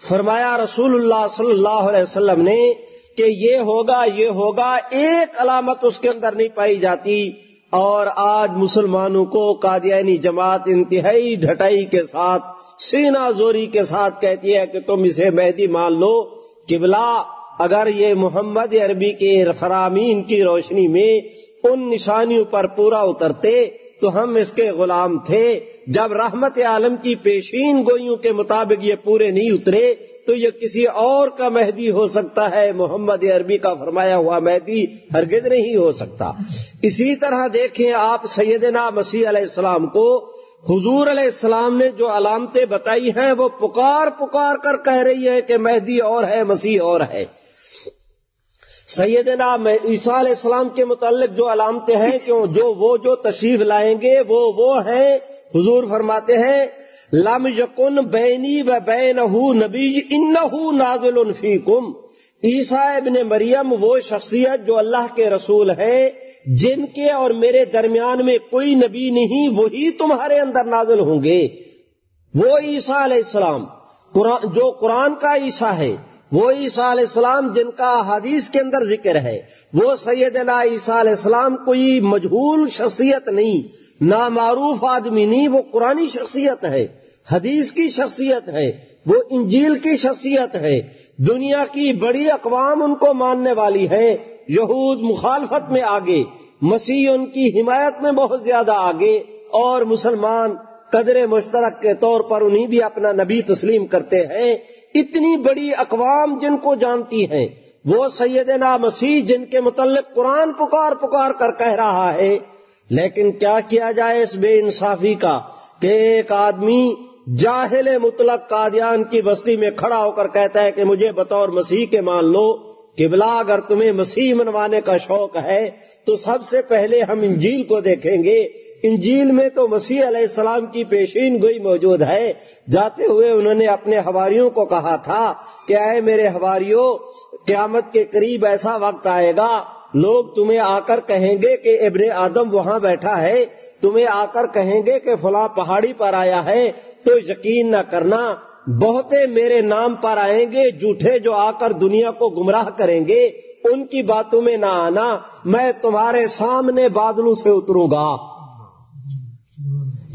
Speaker 1: فرمایا رسول اللہ صلی اللہ علیہ وسلم نے کہ یہ ہوگا یہ ہوگا، ایک علامت اس کے اندر نہیں پائی جاتی۔ اور آج مسلمانوں کو قادیانی جماعت انتہائی ڈھٹائی کے ساتھ سینا زوری کے ساتھ کہتی ہے کہ تم اسے مہدی مان لو۔ قبلہ اگر یہ محمد عربی کے فرامین کی روشنی میں ان نشانیوں پر پورا اترتے تو ہم اس کے غلام تھے۔ جب رحمت عالم کی پیشین گوئیوں کے مطابق یہ پورے نہیں اترے، تو یہ کسی اور کا مہدی ہو سکتا ہے۔ محمد عربی کا فرمایا ہوا مہدی ہرگز نہیں ہو سکتا۔ اسی طرح دیکھیں آپ سیدنا مسیح علیہ السلام کو۔ حضور علیہ السلام نے جو علامتیں بتائی ہیں، وہ پکار پکار کر کہہ رہی ہے کہ مہدی اور ہے، مسیح اور ہے۔ سیدنا عیسیٰ علیہ السلام کے متعلق جو علامتیں ہیں، کیوں؟ جو وہ جو تشریف لائیں گے، وہ وہ ہیں، حضور فرماتے ہیں، لم یقن بینی و بین نبی ان نازل فیکم۔ عیسیٰ ابن مریم وہ شخصیت جو اللہ کے رسول ہے جن کے اور میرے درمیان میں کوئی نبی نہیں، وہی تمہارے اندر نازل ہوں گے۔ وہ عیسیٰ علیہ السلام جو قرآن کا عیسیٰ ہے وہ عیسیٰ علیہ السلام جن کا حدیث کے اندر ذکر ہے، وہ سیدنا عیسیٰ علیہ السلام کوئی مجہول شخصیت نہیں، نامعروف آدمی نہیں، وہ قرآن شخصیت ہے، حدیث کی شخصیت ہے، وہ انجیل کی شخصیت ہے۔ دنیا کی بڑی اقوام ان کو ماننے والی ہے یہود مخالفت میں آگے، مسیح ان کی حمایت میں بہت زیادہ آگے، اور مسلمان قدر مشترک کے طور پر انہیں بھی اپنا نبی تسلیم کرتے ہیں۔ اتنی بڑی اقوام جن کو جانتی ہیں، وہ سیدنا مسیح جن کے متعلق قرآن پکار پکار کر کہہ رہا ہے۔ لیکن کیا کیا جائے اس بے انصافی کا کہ ایک آدمی جاہل مطلق قادیان کی بستی میں کھڑا ہو کر کہتا ہے کہ مجھے بطور مسیح کے مان لو کہ بلا اگر تمہیں مسیح منوانے کا شوق ہے تو سب سے پہلے ہم انجیل کو دیکھیں گے۔ انجیل میں تو مسیح علیہ السلام کی پیشین گوئی موجود ہے۔ جاتے ہوئے انہوں نے اپنے ہواریوں کو کہا تھا کہ اے میرے ہواریوں، قیامت کے قریب ایسا وقت آئے گا، لوگ تمہیں آ کر کہیں گے کہ ابن آدم وہاں بیٹھا ہے، تمہیں آ کر کہیں گے کہ فلاں پہاڑی پر آیا ہے، تو یقین نہ کرنا، بہتے میرے نام پر آئیں گے، جھوٹے جو آ کر دنیا کو گمراہ کریں گے، ان کی باتوں میں نہ آنا، میں تمہارے سامنے بادلوں سے اتروں گا۔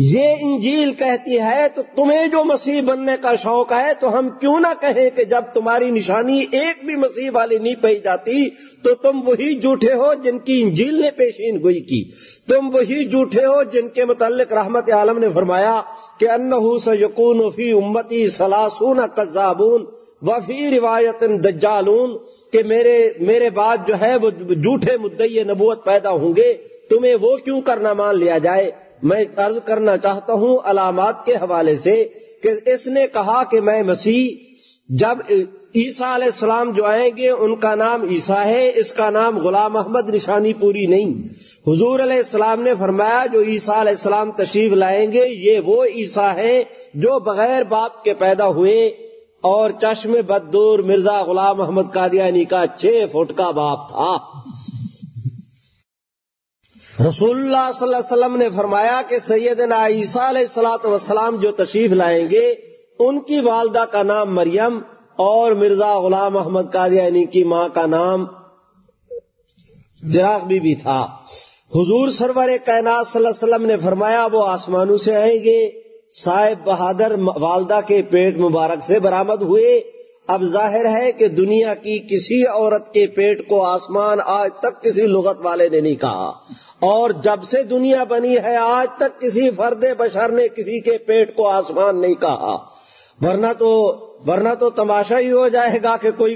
Speaker 1: یہ انجیل کہتی ہے تو تمہیں جو مسیح بننے کا شوق ہے تو ہم کیوں نہ کہیں کہ جب تمہاری نشانی ایک بھی مسیح والی نہیں پی جاتی تو تم وہی جھوٹے ہو جن کی انجیل نے پیشین گوئی کی۔ تم وہی جھوٹے ہو جن کے متعلق رحمت عالم نے فرمایا کہ انہو سے فی امتی سلاسون قزابون وفی روایت دجالون کہ میرے میرے بعد جو ہے وہ جھوٹے مدعی نبوت پیدا ہوں گے، تمہیں وہ کیوں کرنا مان لیا جائے؟ میں عرض کرنا چاہتا ہوں علامات کے حوالے سے کہ اس نے کہا کہ میں مسیح جب عیسیٰ علیہ السلام جو آئیں گے، ان کا نام عیسیٰ ہے، اس کا نام غلام احمد نشانی پوری نہیں۔ حضور علیہ السلام نے فرمایا، جو عیسیٰ علیہ السلام تشریف لائیں گے، یہ وہ عیسیٰ ہے جو بغیر باپ کے پیدا ہوئے اور چشم بدور مرزا غلام احمد قادیانی کا چھ فٹ کا باپ تھا۔ رسول اللہ صلی اللہ علیہ وسلم نے فرمایا کہ سیدنا عیسیٰ علیہ السلاۃ وسلام جو تشریف لائیں گے، ان کی والدہ کا نام مریم اور مرزا غلام محمد قادیانی کی ماں کا نام جراغ بی بی تھا۔ حضور سرور کائنات صلی اللہ علیہ وسلم نے فرمایا، وہ آسمانوں سے آئیں گے۔ صاحب بہادر والدہ کے پیٹ مبارک سے برآمد ہوئے۔ اب ظاہر ہے کہ دنیا کی کسی عورت کے پیٹ کو آسمان آج تک کسی لغت والے نے نہیں کہا۔ اور جب سے دنیا بنی ہے، آج تک کسی فرد بشر نے کسی کے پیٹ کو آسمان نہیں کہا۔ ورنہ تو ورنہ تو تماشا ہی ہو جائے گا کہ کوئی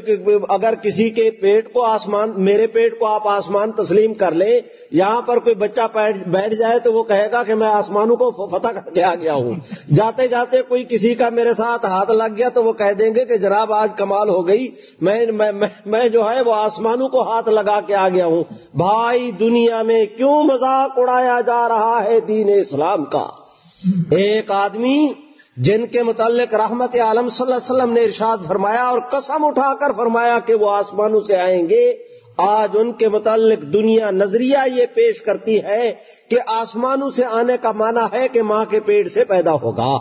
Speaker 1: اگر کسی کے پیٹ کو آسمان، میرے پیٹ کو آپ آسمان تسلیم کر لیں، یہاں پر کوئی بچہ بیٹھ جائے تو وہ کہے گا کہ میں آسمانوں کو فتح کر کے آ گیا ہوں۔ جاتے جاتے کوئی کسی کا میرے ساتھ ہاتھ لگ گیا تو وہ کہہ دیں گے کہ جناب آج کمال ہو گئی میں میں جو ہے وہ آسمانوں کو ہاتھ لگا کے آ گیا ہوں۔ بھائی دنیا میں کیوں مذاق اڑایا جا رہا ہے دین اسلام کا؟ ایک آدمی جن کے متعلق رحمت عالم صلی اللہ علیہ وسلم نے ارشاد فرمایا اور قسم اٹھا کر فرمایا کہ وہ آسمانوں سے آئیں گے، آج ان کے متعلق دنیا نظریہ یہ پیش کرتی ہے کہ آسمانوں سے آنے کا معنی ہے کہ ماں کے پیٹ سے پیدا ہوگا۔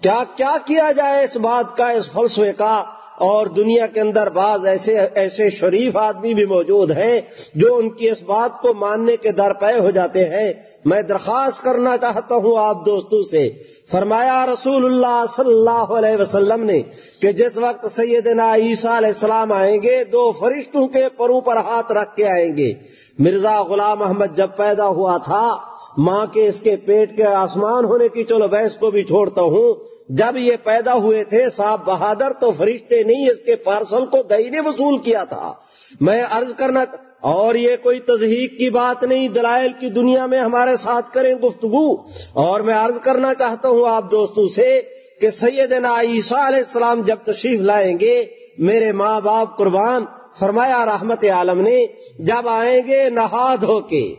Speaker 1: کیا کیا کیا جائے اس بات کا، اس فلسفے کا؟ اور دنیا کے اندر بعض ایسے ایسے شریف آدمی بھی موجود ہیں جو ان کی اس بات کو ماننے کے در پے ہو جاتے ہیں۔ میں درخواست کرنا چاہتا ہوں آپ دوستوں سے فرمایا رسول اللہ صلی اللہ علیہ وسلم نے کہ جس وقت سیدنا عیسیٰ علیہ السلام آئیں گے، دو فرشتوں کے پروں پر ہاتھ رکھ کے آئیں گے۔ مرزا غلام احمد جب پیدا ہوا تھا، ماں کے اس کے پیٹ کے آسمان ہونے کی چلو بحث کو بھی چھوڑتا ہوں۔ جب یہ پیدا ہوئے تھے، صاحب بہادر تو فرشتے نہیں اس کے پارسل کو گئی نے وصول کیا تھا۔ میں عرض کرنا اور یہ کوئی تزہیق کی بات نہیں، دلائل کی دنیا میں ہمارے ساتھ کریں گفتگو۔ اور میں عرض کرنا چاہتا ہوں آپ دوستوں سے کہ سیدنا عیسیٰ علیہ السلام جب تشریف لائیں گے، میرے ماں باپ قربان، فرمایا رحمت عالم نے، جب آئیں گے نہا دھو کے۔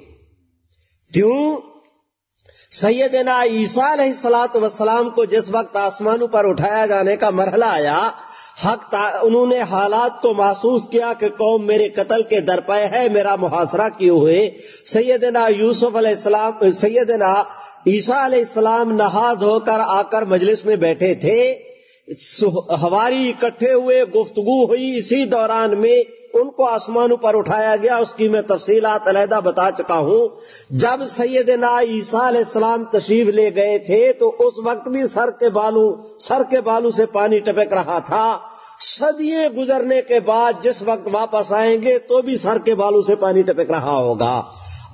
Speaker 1: کیوں؟ سیدنا عیسیٰ علیہ السلاط وسلام کو جس وقت آسمانوں پر اٹھایا جانے کا مرحلہ آیا حق انہوں نے حالات کو محسوس کیا کہ قوم میرے قتل کے درپے ہے، میرا محاصرہ کیے ہوئے؟ سیدنا یوسف علیہ السلام سیدنا عیسیٰ علیہ السلام نہا دھو کر آ کر مجلس میں بیٹھے تھے۔ ہواری اکٹھے ہوئے، گفتگو ہوئی۔ اسی دوران میں ان کو آسمانوں پر اٹھایا گیا، اس کی میں تفصیلات علیحدہ بتا چکا ہوں۔ جب سیدنا عیسیٰ علیہ السلام تشریف لے گئے تھے، تو اس وقت بھی سر کے بالو سر کے بالو سے پانی ٹپک رہا تھا۔ صدیے گزرنے کے بعد جس وقت واپس آئیں گے، تو بھی سر کے بالو سے پانی ٹپک رہا ہوگا۔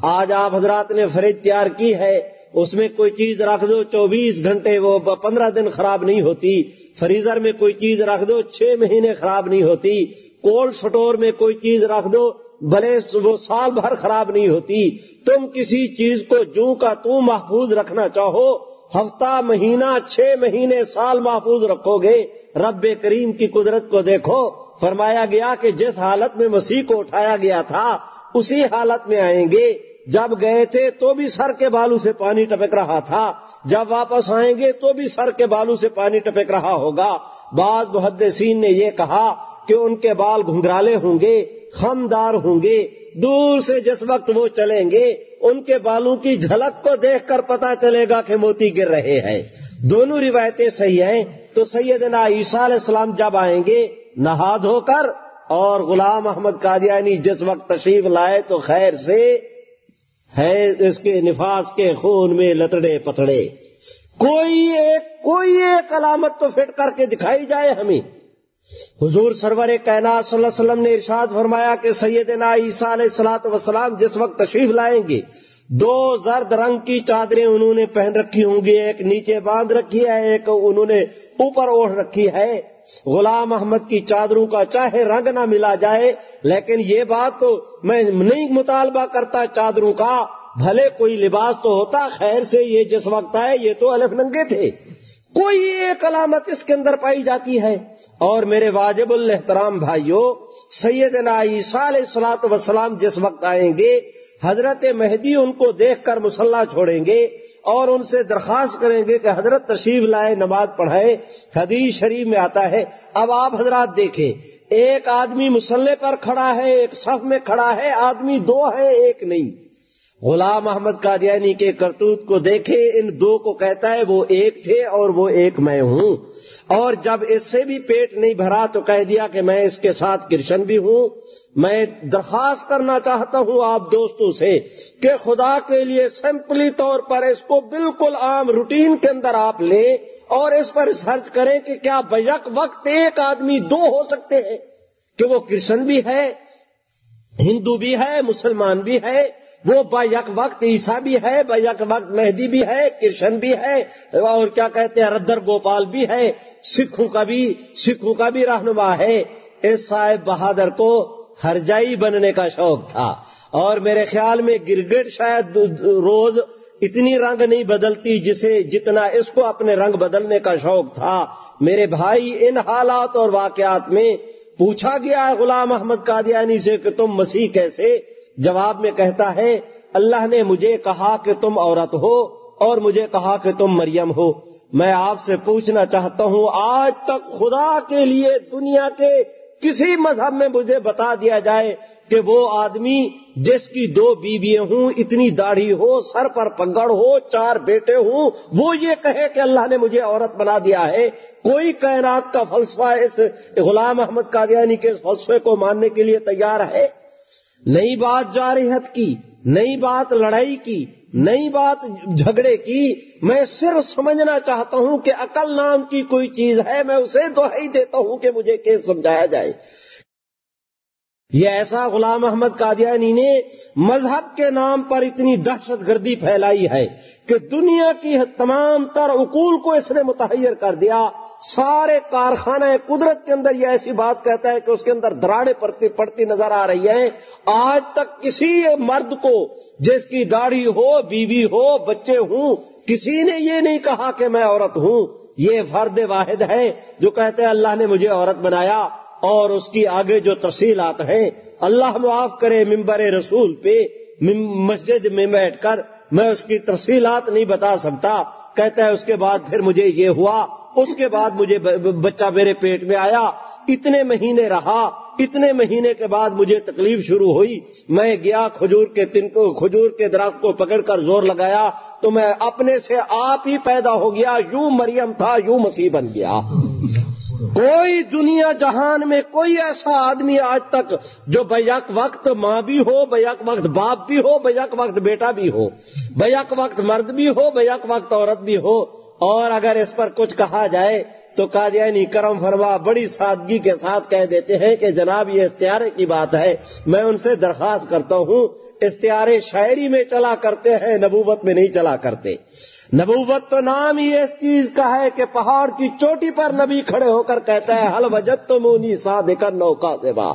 Speaker 1: آج آپ حضرات نے فرید تیار کی ہے، اس میں کوئی چیز رکھ دو، چوبیس گھنٹے وہ پندرہ دن خراب نہیں ہوتی۔ فریزر میں کوئی چیز رکھ دو، چھ مہینے خراب نہیں ہوتی۔ کولڈ سٹور میں کوئی چیز رکھ دو، بھلے وہ سال بھر خراب نہیں ہوتی۔ تم کسی چیز کو جو کا تو محفوظ رکھنا چاہو، ہفتہ، مہینہ، چھ مہینے، سال محفوظ رکھو گے۔ رب کریم کی قدرت کو دیکھو۔ فرمایا گیا کہ جس حالت میں مسیح کو اٹھایا گیا تھا، اسی حالت میں آئیں گے۔ جب گئے تھے تو بھی سر کے بالو سے پانی ٹپک رہا تھا۔ جب واپس آئیں گے تو بھی سر کے بالو سے پانی ٹپک رہا ہوگا۔ بعض محدثین نے یہ کہا کہ ان کے بال گھنگرالے ہوں گے، خمدار ہوں گے، دور سے جس وقت وہ چلیں گے، ان کے بالوں کی جھلک کو دیکھ کر پتا چلے گا کہ موتی گر رہے ہیں۔ دونوں روایتیں صحیح ہیں۔ تو سیدنا عیسیٰ علیہ السلام جب آئیں گے نہا دھو کر اور غلام احمد قادیانی جس وقت تشریف لائے تو خیر سے ہے اس کے نفاذ کے خون میں لتڑے پتڑے۔ کوئی ایک کوئی ایک علامت تو فٹ کر کے دکھائی جائے ہمیں۔ حضور سرور کائنات صلی اللہ علیہ وسلم نے ارشاد فرمایا کہ سیدنا عیسیٰ علیہ السلاط وسلام جس وقت تشریف لائیں گے، دو زرد رنگ کی چادریں انہوں نے پہن رکھی ہوں گی، ایک نیچے باندھ رکھی ہے، ایک انہوں نے اوپر اوڑھ رکھی ہے۔ غلام احمد کی چادروں کا چاہے رنگ نہ ملا جائے، لیکن یہ بات تو میں نہیں مطالبہ کرتا چادروں کا، بھلے کوئی لباس تو ہوتا، خیر سے یہ جس وقت آئے، یہ تو الف ننگے تھے۔ کوئی ایک علامت اس کے اندر پائی جاتی ہے۔ اور میرے واجب الحترام بھائیوں سیدنا عیسیٰ علیہ السلاط وسلام جس وقت آئیں گے، حضرت مہدی ان کو دیکھ کر مسلح چھوڑیں گے اور ان سے درخواست کریں گے کہ حضرت تشریف لائے، نماز پڑھائے، حدیث شریف میں آتا ہے۔ اب آپ حضرات دیکھیں، ایک آدمی مسلح پر کھڑا ہے، ایک صف میں کھڑا ہے، آدمی دو ہے، ایک نہیں۔ غلام محمد قادیانی کے کرتوت کو دیکھے، ان دو کو کہتا ہے وہ ایک تھے اور وہ ایک میں ہوں۔ اور جب اس سے بھی پیٹ نہیں بھرا تو کہہ دیا کہ میں اس کے ساتھ کرشن بھی ہوں۔ میں درخواست کرنا چاہتا ہوں آپ دوستوں سے کہ خدا کے لیے سمپلی طور پر اس کو بالکل عام روٹین کے اندر آپ لیں اور اس پر ریسرچ کریں کہ کیا بیک وقت ایک آدمی دو ہو سکتے ہیں کہ وہ کرشن بھی ہے، ہندو بھی ہے، مسلمان بھی ہے۔ وہ با یک وقت عیسا بھی ہے، با یک وقت مہدی بھی ہے، کرشن بھی ہے، اور کیا کہتے ہیں، ردر گوپال بھی ہے، سکھوں کا بھی، سکھوں کا بھی رہنما ہے۔ اس صاحب بہادر کو ہرجائی بننے کا شوق تھا۔ اور میرے خیال میں گرگٹ شاید روز اتنی رنگ نہیں بدلتی جسے جتنا اس کو اپنے رنگ بدلنے کا شوق تھا۔ میرے بھائی، ان حالات اور واقعات میں پوچھا گیا ہے غلام احمد قادیانی سے کہ تم مسیح کیسے جواب میں کہتا ہے، اللہ نے مجھے کہا کہ تم عورت ہو اور مجھے کہا کہ تم مریم ہو۔ میں آپ سے پوچھنا چاہتا ہوں، آج تک خدا کے لیے دنیا کے کسی مذہب میں مجھے بتا دیا جائے کہ وہ آدمی جس کی دو بیویاں ہوں، اتنی داڑھی ہو، سر پر پگڑ ہو، چار بیٹے ہوں، وہ یہ کہے کہ اللہ نے مجھے عورت بنا دیا ہے۔ کوئی کائنات کا فلسفہ اس غلام احمد قادیانی کے اس فلسفے کو ماننے کے لیے تیار ہے؟ نئی بات جارحت کی، نئی بات لڑائی کی، نئی بات جھگڑے کی، میں صرف سمجھنا چاہتا ہوں کہ عقل نام کی کوئی چیز ہے، میں اسے دہائی دیتا ہوں کہ مجھے کیس سمجھایا جائے۔ یہ ایسا غلام احمد قادیانی نے مذہب کے نام پر اتنی دہشت گردی پھیلائی ہے کہ دنیا کی تمام تر اقول کو اس نے متحیر کر دیا۔ سارے کارخانہ قدرت کے اندر یہ ایسی بات کہتا ہے کہ اس کے اندر دراڑے پڑتی پڑتی نظر آ رہی ہیں۔ آج تک کسی مرد کو جس کی داڑھی ہو، بیوی ہو، بچے ہوں، کسی نے یہ نہیں کہا کہ میں عورت ہوں۔ یہ فرد واحد ہے جو کہتے ہیں اللہ نے مجھے عورت بنایا اور اس کی آگے جو تفصیلات ہیں، اللہ معاف کرے ممبر رسول پہ مسجد میں بیٹھ کر میں اس کی تفصیلات نہیں بتا سکتا۔ کہتا ہے اس کے بعد پھر مجھے یہ ہوا اس کے بعد مجھے بچہ میرے پیٹ میں آیا، اتنے مہینے رہا، اتنے مہینے کے بعد مجھے تکلیف شروع ہوئی۔ میں گیا کھجور کے تن کو، کھجور کے درخت کو پکڑ کر زور لگایا، تو میں اپنے سے آپ ہی پیدا ہو گیا، یوں مریم تھا، یوں مسیح بن گیا۔ کوئی دنیا جہان میں کوئی ایسا آدمی آج تک جو بیک وقت ماں بھی ہو، بیک وقت باپ بھی ہو، بیک وقت بیٹا بھی ہو، بیک وقت مرد بھی ہو، بیک وقت عورت بھی ہو اور اگر اس پر کچھ کہا جائے تو قادیانی کرم فرما بڑی سادگی کے ساتھ کہہ دیتے ہیں کہ جناب یہ استعارے کی بات ہے۔ میں ان سے درخواست کرتا ہوں، استعارے شاعری میں چلا کرتے ہیں، نبوت میں نہیں چلا کرتے۔ نبوت تو نام ہی اس چیز کا ہے کہ پہاڑ کی چوٹی پر نبی کھڑے ہو کر کہتا ہے حل وجد تو مونی سا دے کر نوکا سے با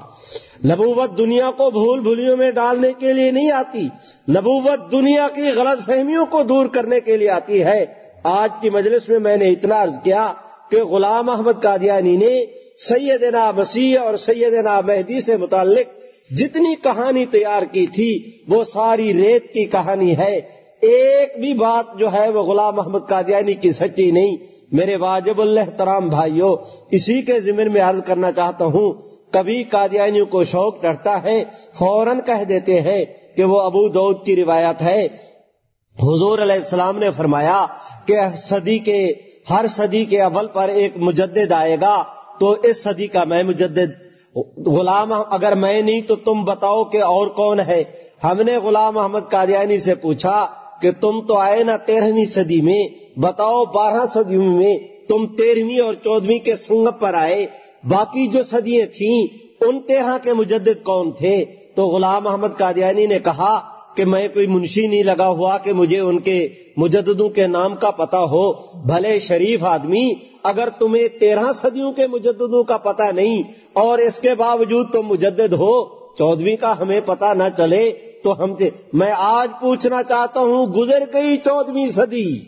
Speaker 1: نبوت دنیا کو بھول بھولیوں میں ڈالنے کے لیے نہیں آتی۔ نبوت دنیا کی غلط فہمیوں کو دور کرنے کے لیے آتی ہے۔ آج کی مجلس میں میں نے اتنا عرض کیا کہ غلام احمد قادیانی نے سیدنا مسیح اور سیدنا مہدی سے متعلق جتنی کہانی تیار کی تھی، وہ ساری ریت کی کہانی ہے۔ ایک بھی بات جو ہے وہ غلام محمد قادیانی کی سچی نہیں۔ میرے واجب اللہ ترام بھائیوں اسی کے ذمن میں عرض کرنا چاہتا ہوں، کبھی قادیانیوں کو شوق چڑھتا ہے، فوراً کہہ دیتے ہیں کہ وہ ابو دود کی روایت ہے۔ حضور علیہ السلام نے فرمایا کہ صدی کے ہر صدی کے اول پر ایک مجدد آئے گا، تو اس صدی کا میں مجدد، غلام اگر میں نہیں تو تم بتاؤ کہ اور کون ہے؟ ہم نے غلام احمد قادیانی سے پوچھا کہ تم تو آئے نا تیرہویں صدی میں، بتاؤ بارہ صدیوں میں تم تیرہویں اور چودہویں کے سنگپ پر آئے، باقی جو صدیاں تھیں، ان تیرہ کے مجدد کون تھے؟ تو غلام احمد قادیانی نے کہا کہ میں کوئی منشی نہیں لگا ہوا کہ مجھے ان کے مجددوں کے نام کا پتا ہو۔ بھلے شریف آدمی، اگر تمہیں تیرہ صدیوں کے مجددوں کا پتا نہیں اور اس کے باوجود تم مجدد ہو، چودویں کا ہمیں پتا نہ چلے تو ہم میں آج پوچھنا چاہتا ہوں، گزر گئی چودویں صدی؟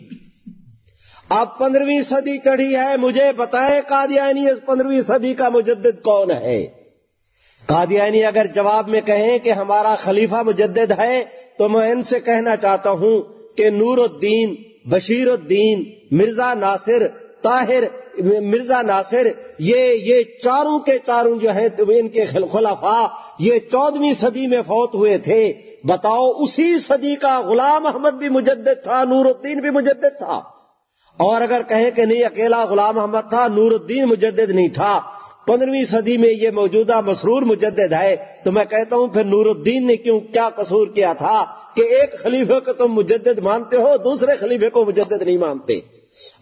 Speaker 1: اب پندرہویں صدی چڑھی ہے، مجھے بتائے قادیانی اس پندرہویں صدی کا مجدد کون ہے؟ قادیانی اگر جواب میں کہیں کہ ہمارا خلیفہ مجدد ہے، تو میں ان سے کہنا چاہتا ہوں کہ نور الدین، بشیر الدین، مرزا ناصر، طاہر، مرزا ناصر، یہ یہ چاروں کے چاروں جو ہیں، ان کے خلافا یہ چودہویں صدی میں فوت ہوئے تھے۔ بتاؤ، اسی صدی کا غلام احمد بھی مجدد تھا، نور الدین بھی مجدد تھا۔ اور اگر کہیں کہ نہیں، اکیلا غلام احمد تھا، نور الدین مجدد نہیں تھا۔ پندرہویں صدی میں یہ موجودہ مسرور مجدد ہے تو میں کہتا ہوں پھر نور الدین نے کیوں کیا قصور کیا تھا کہ ایک خلیفے کو تم مجدد مانتے ہو، دوسرے خلیفے کو مجدد نہیں مانتے؟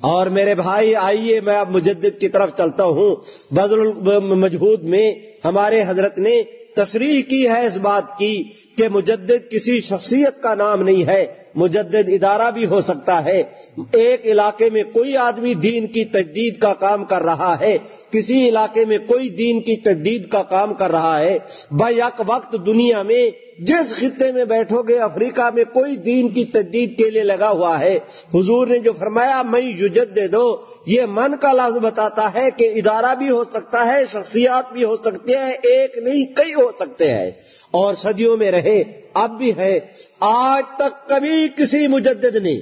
Speaker 1: اور میرے بھائی، آئیے میں اب مجدد کی طرف چلتا ہوں۔ بدل مجہود میں ہمارے حضرت نے تصریح کی ہے اس بات کی کہ مجدد کسی شخصیت کا نام نہیں ہے، مجدد ادارہ بھی ہو سکتا ہے۔ ایک علاقے میں کوئی آدمی دین کی تجدید کا کام کر رہا ہے، کسی علاقے میں کوئی دین کی تجدید کا کام کر رہا ہے۔ یک وقت دنیا میں جس خطے میں بیٹھو گے، افریقہ میں کوئی دین کی تجدید کے لیے لگا ہوا ہے۔ حضور نے جو فرمایا، میں یوجد دے دو یہ من کا لفظ بتاتا ہے کہ ادارہ بھی ہو سکتا ہے، شخصیات بھی ہو سکتے ہیں، ایک نہیں، کئی ہو سکتے ہیں۔ اور صدیوں میں رہے اب بھی ہے۔ آج تک کبھی کسی مجدد نے،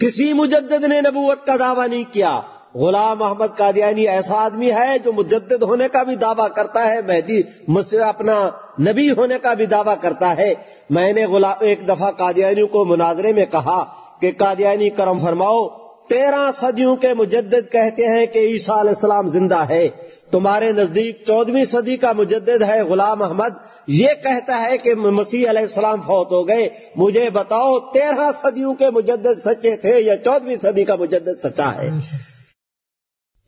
Speaker 1: کسی مجدد نے نبوت کا دعویٰ نہیں کیا۔ غلام محمد قادیانی ایسا آدمی ہے جو مجدد ہونے کا بھی دعویٰ کرتا ہے، مہدی اپنا نبی ہونے کا بھی دعویٰ کرتا ہے۔ میں نے ایک دفعہ قادیانی کو مناظرے میں کہا کہ قادیانی کرم فرماؤ، تیرہ صدیوں کے مجدد کہتے ہیں کہ عیسیٰ علیہ السلام زندہ ہے۔ تمہارے نزدیک چودہویں صدی کا مجدد ہے غلام احمد، یہ کہتا ہے کہ مسیح علیہ السلام فوت ہو گئے۔ مجھے بتاؤ، تیرہ صدیوں کے مجدد سچے تھے یا چودہویں صدی کا مجدد سچا ہے؟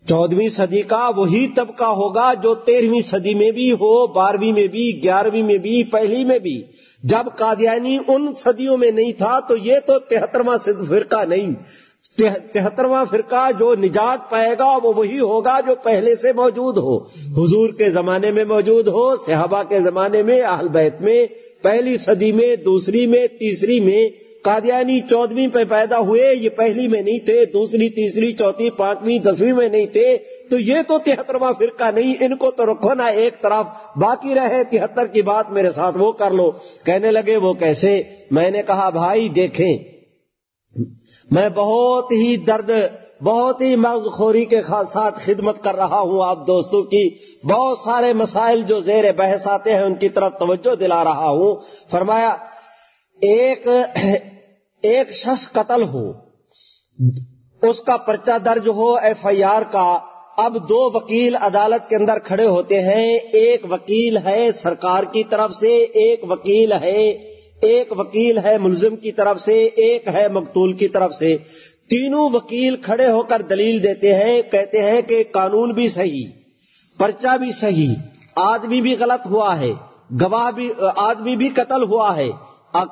Speaker 1: چودہویں صدی کا وہی طبقہ ہوگا جو تیرہویں صدی میں بھی ہو، بارہویں میں بھی، گیارہویں میں بھی، پہلی میں بھی۔ جب قادیانی ان صدیوں میں نہیں تھا تو یہ تو تہترواں فرقہ نہیں۔ تہترواں فرقہ جو نجات پائے گا وہ وہی ہوگا جو پہلے سے موجود ہو۔ حضور کے زمانے میں موجود ہو، صحابہ کے زمانے میں، اہل بیت میں، پہلی صدی میں، دوسری میں، تیسری میں، قادیانی چودہویں پہ پیدا ہوئے، یہ پہلی میں نہیں تھے، دوسری، تیسری، چوتھی، پانچویں، دسویں میں نہیں تھے۔ تو یہ تو تہترواں فرقہ نہیں، ان کو تو رکھو نا ایک طرف، باقی رہے تہتر کی بات میرے ساتھ وہ کر لو۔ کہنے لگے وہ کیسے؟ میں نے کہا، بھائی دیکھیں میں بہت ہی درد، بہت ہی مغز خوری کے ساتھ خدمت کر رہا ہوں آپ دوستوں کی۔ بہت سارے مسائل جو زیر بحث آتے ہیں، ان کی طرف توجہ دلا رہا ہوں۔ فرمایا، ایک ایک شخص قتل ہو، اس کا پرچہ درج ہو، ایف آئی آر کا۔ اب دو وکیل عدالت کے اندر کھڑے ہوتے ہیں۔ ایک وکیل ہے سرکار کی طرف سے، ایک وکیل ہے ایک وکیل ہے ملزم کی طرف سے، ایک ہے مقتول کی طرف سے۔ تینوں وکیل کھڑے ہو کر دلیل دیتے ہیں، کہتے ہیں کہ قانون بھی صحیح، پرچہ بھی صحیح، آدمی بھی غلط ہوا ہے، گواہ بھی، آدمی بھی قتل ہوا ہے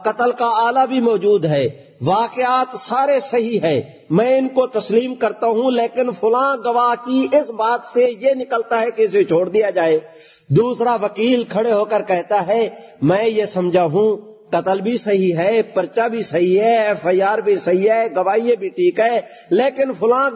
Speaker 1: قتل کا آلہ بھی موجود ہے، واقعات سارے صحیح ہے میں ان کو تسلیم کرتا ہوں، لیکن فلاں گواہ کی اس بات سے یہ نکلتا ہے کہ اسے چھوڑ دیا جائے۔ دوسرا وکیل کھڑے ہو کر کہتا ہے، میں یہ سمجھا ہوں قتل بھی صحیح ہے، پرچہ بھی صحیح ہے، ایف آئی آر بھی صحیح ہے، گواہی بھی ٹھیک ہے، لیکن فلاں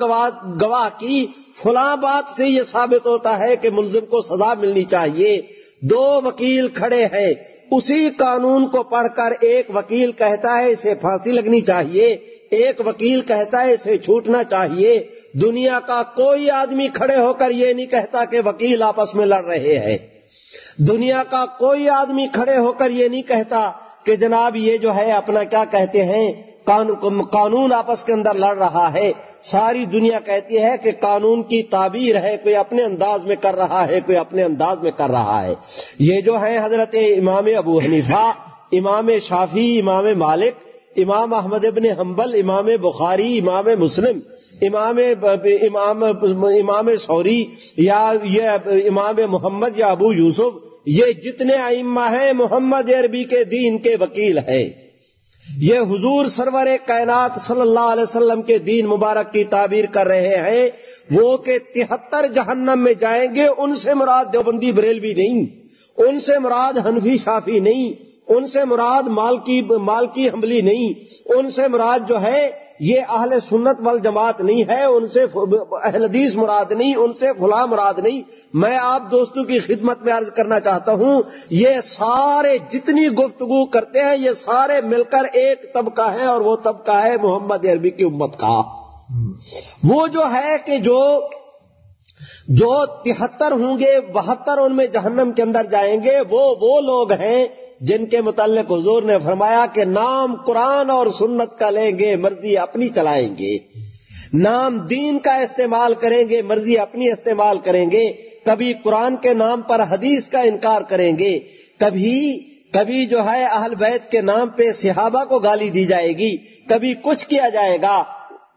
Speaker 1: گواہ کی فلاں بات سے یہ ثابت ہوتا ہے کہ ملزم کو سزا ملنی چاہیے۔ دو وکیل کھڑے ہیں، اسی قانون کو پڑھ کر ایک وکیل کہتا ہے اسے پھانسی لگنی چاہیے، ایک وکیل کہتا ہے اسے چھوٹنا چاہیے۔ دنیا کا کوئی آدمی کھڑے ہو کر یہ نہیں کہتا کہ وکیل آپس میں لڑ رہے ہیں۔ دنیا کا کوئی آدمی کھڑے ہو کر یہ نہیں کہتا کہ جناب یہ جو ہے اپنا کیا کہتے ہیں؟ قانون آپس کے اندر لڑ رہا ہے۔ ساری دنیا کہتی ہے کہ قانون کی تعبیر ہے، کوئی اپنے انداز میں کر رہا ہے، کوئی اپنے انداز میں کر رہا ہے۔ یہ جو ہے حضرت امام ابو حنیفہ، امام شافی امام مالک، امام احمد ابن حنبل، امام بخاری، امام مسلم، امام امام امام سوری یا یہ امام محمد یا ابو یوسف یہ جتنے ائمہ ہیں، محمد عربی کے دین کے وکیل ہیں۔ یہ حضور سرور کائنات صلی اللہ علیہ وسلم کے دین مبارک کی تعبیر کر رہے ہیں۔ وہ کہ تہتر جہنم میں جائیں گے، ان سے مراد دیوبندی بریلوی نہیں۔ ان سے مراد حنفی شافی نہیں۔ ان سے مراد مال کی مال کی حملی نہیں۔ ان سے مراد جو ہے، یہ اہل سنت وال جماعت نہیں ہے، ان سے اہل حدیث مراد نہیں، ان سے فلاں مراد نہیں۔ میں آپ دوستوں کی خدمت میں عرض کرنا چاہتا ہوں، یہ سارے جتنی گفتگو کرتے ہیں، یہ سارے مل کر ایک طبقہ ہے اور وہ طبقہ ہے محمد عربی کی امت کا۔ وہ جو ہے کہ جو جو تہتر ہوں گے، بہتر ان میں جہنم کے اندر جائیں گے، وہ وہ لوگ ہیں جن کے متعلق حضور نے فرمایا کہ نام قرآن اور سنت کا لیں گے، مرضی اپنی چلائیں گے۔ نام دین کا استعمال کریں گے، مرضی اپنی استعمال کریں گے۔ کبھی قرآن کے نام پر حدیث کا انکار کریں گے۔ کبھی کبھی جو ہے اہل بیت کے نام پہ صحابہ کو گالی دی جائے گی۔ کبھی کچھ کیا جائے گا،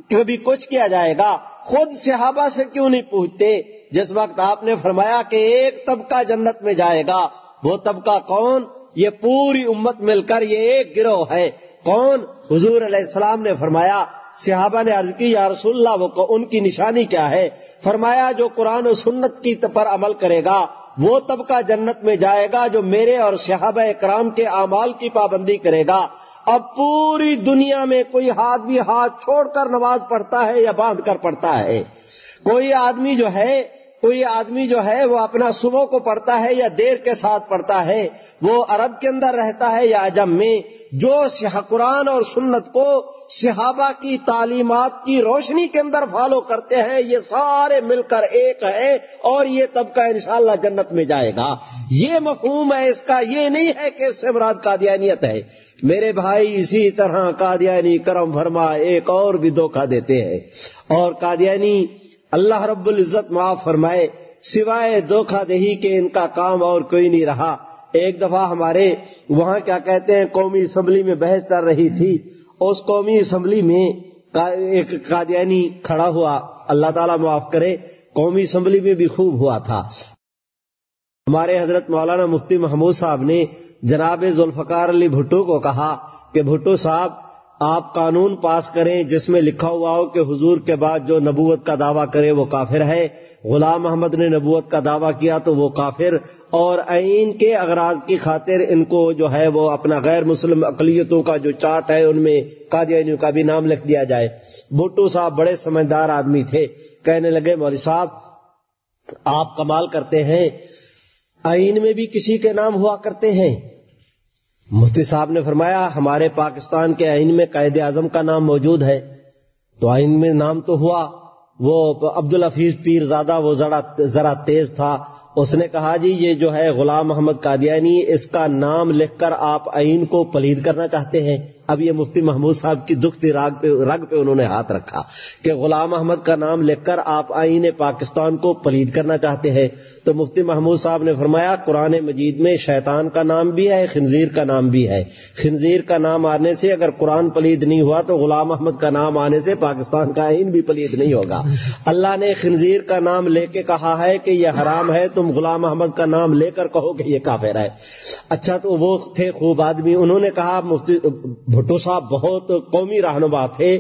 Speaker 1: کبھی کچھ کیا جائے گا۔ خود صحابہ سے کیوں نہیں پوچھتے؟ جس وقت آپ نے فرمایا کہ ایک طبقہ جنت میں جائے گا، وہ طبقہ کون؟ یہ پوری امت مل کر یہ ایک گروہ ہے۔ کون؟ حضور علیہ السلام نے فرمایا، صحابہ نے عرض کی، یا رسول اللہ، وہ ان کی نشانی کیا ہے؟ فرمایا، جو قرآن و سنت کی پر عمل کرے گا، وہ طبقہ جنت میں جائے گا جو میرے اور صحابہ اکرام کے اعمال کی پابندی کرے گا۔ اب پوری دنیا میں کوئی ہاتھ بھی ہاتھ چھوڑ کر نماز پڑھتا ہے یا باندھ کر پڑھتا ہے؟ کوئی آدمی جو ہے کوئی آدمی جو ہے وہ اپنا صبح کو پڑھتا ہے یا دیر کے ساتھ پڑھتا ہے، وہ عرب کے اندر رہتا ہے یا عجم میں، جو قرآن اور سنت کو صحابہ کی تعلیمات کی روشنی کے اندر فالو کرتے ہیں، یہ سارے مل کر ایک ہے اور یہ طبقہ انشاءاللہ جنت میں جائے گا۔ یہ مفہوم ہے، اس کا یہ نہیں ہے کہ اس سے مراد قادیانیت ہے۔ میرے بھائی، اسی طرح قادیانی کرم فرما ایک اور بھی دھوکہ دیتے ہیں۔ اور قادیانی اللہ رب العزت معاف فرمائے، سوائے دھوکھا دہی کے ان کا کام اور کوئی نہیں رہا۔ ایک دفعہ ہمارے وہاں کیا کہتے ہیں، قومی اسمبلی میں بحث چل رہی تھی۔ اس قومی اسمبلی میں ایک قادیانی کھڑا ہوا، اللہ تعالیٰ معاف کرے، قومی اسمبلی میں بھی خوب ہوا تھا۔ ہمارے حضرت مولانا مفتی محمود صاحب نے جناب ذوالفقار علی بھٹو کو کہا کہ بھٹو صاحب آپ قانون پاس کریں جس میں لکھا ہوا ہو کہ حضور کے بعد جو نبوت کا دعویٰ کرے وہ کافر ہے۔ غلام محمد نے نبوت کا دعویٰ کیا تو وہ کافر۔ اور عین کے اغراض کی خاطر ان کو جو ہے وہ اپنا غیر مسلم اقلیتوں کا جو چارٹ ہے ان میں قادیانیوں کا بھی نام لکھ دیا جائے۔ بھٹو صاحب بڑے سمجھدار آدمی تھے۔ کہنے لگے، مولوی صاحب، آپ کمال کرتے ہیں۔ آئین میں بھی کسی کے نام ہوا کرتے ہیں۔ مفتی صاحب نے فرمایا، ہمارے پاکستان کے آئین میں قائد اعظم کا نام موجود ہے۔ تو آئین میں نام تو ہوا، وہ عبد الحفیظ پیر زادہ، وہ ذرا تیز تھا۔ اس نے کہا جی یہ جو ہے غلام محمد قادیانی، اس کا نام لکھ کر آپ آئین کو پلید کرنا چاہتے ہیں۔ اب یہ مفتی محمود صاحب کی دکھتی راگ پہ رگ پہ انہوں نے ہاتھ رکھا کہ غلام احمد کا نام لکھ کر آپ آئین پاکستان کو پلید کرنا چاہتے ہیں۔ تو مفتی محمود صاحب نے فرمایا، قرآن مجید میں شیطان کا نام بھی ہے، خنزیر کا نام بھی ہے۔ خنزیر کا نام آنے سے اگر قرآن پلید نہیں ہوا تو غلام احمد کا نام آنے سے پاکستان کا آئین بھی پلید نہیں ہوگا۔ اللہ نے خنزیر کا نام لے کے کہا ہے کہ یہ حرام ہے، تم غلام احمد کا نام لے کر کہو کہ یہ کافر ہے۔ اچھا تو وہ تھے خوب آدمی۔ انہوں نے کہا، مفتی بھٹو صاحب بہت قومی رہنما تھے۔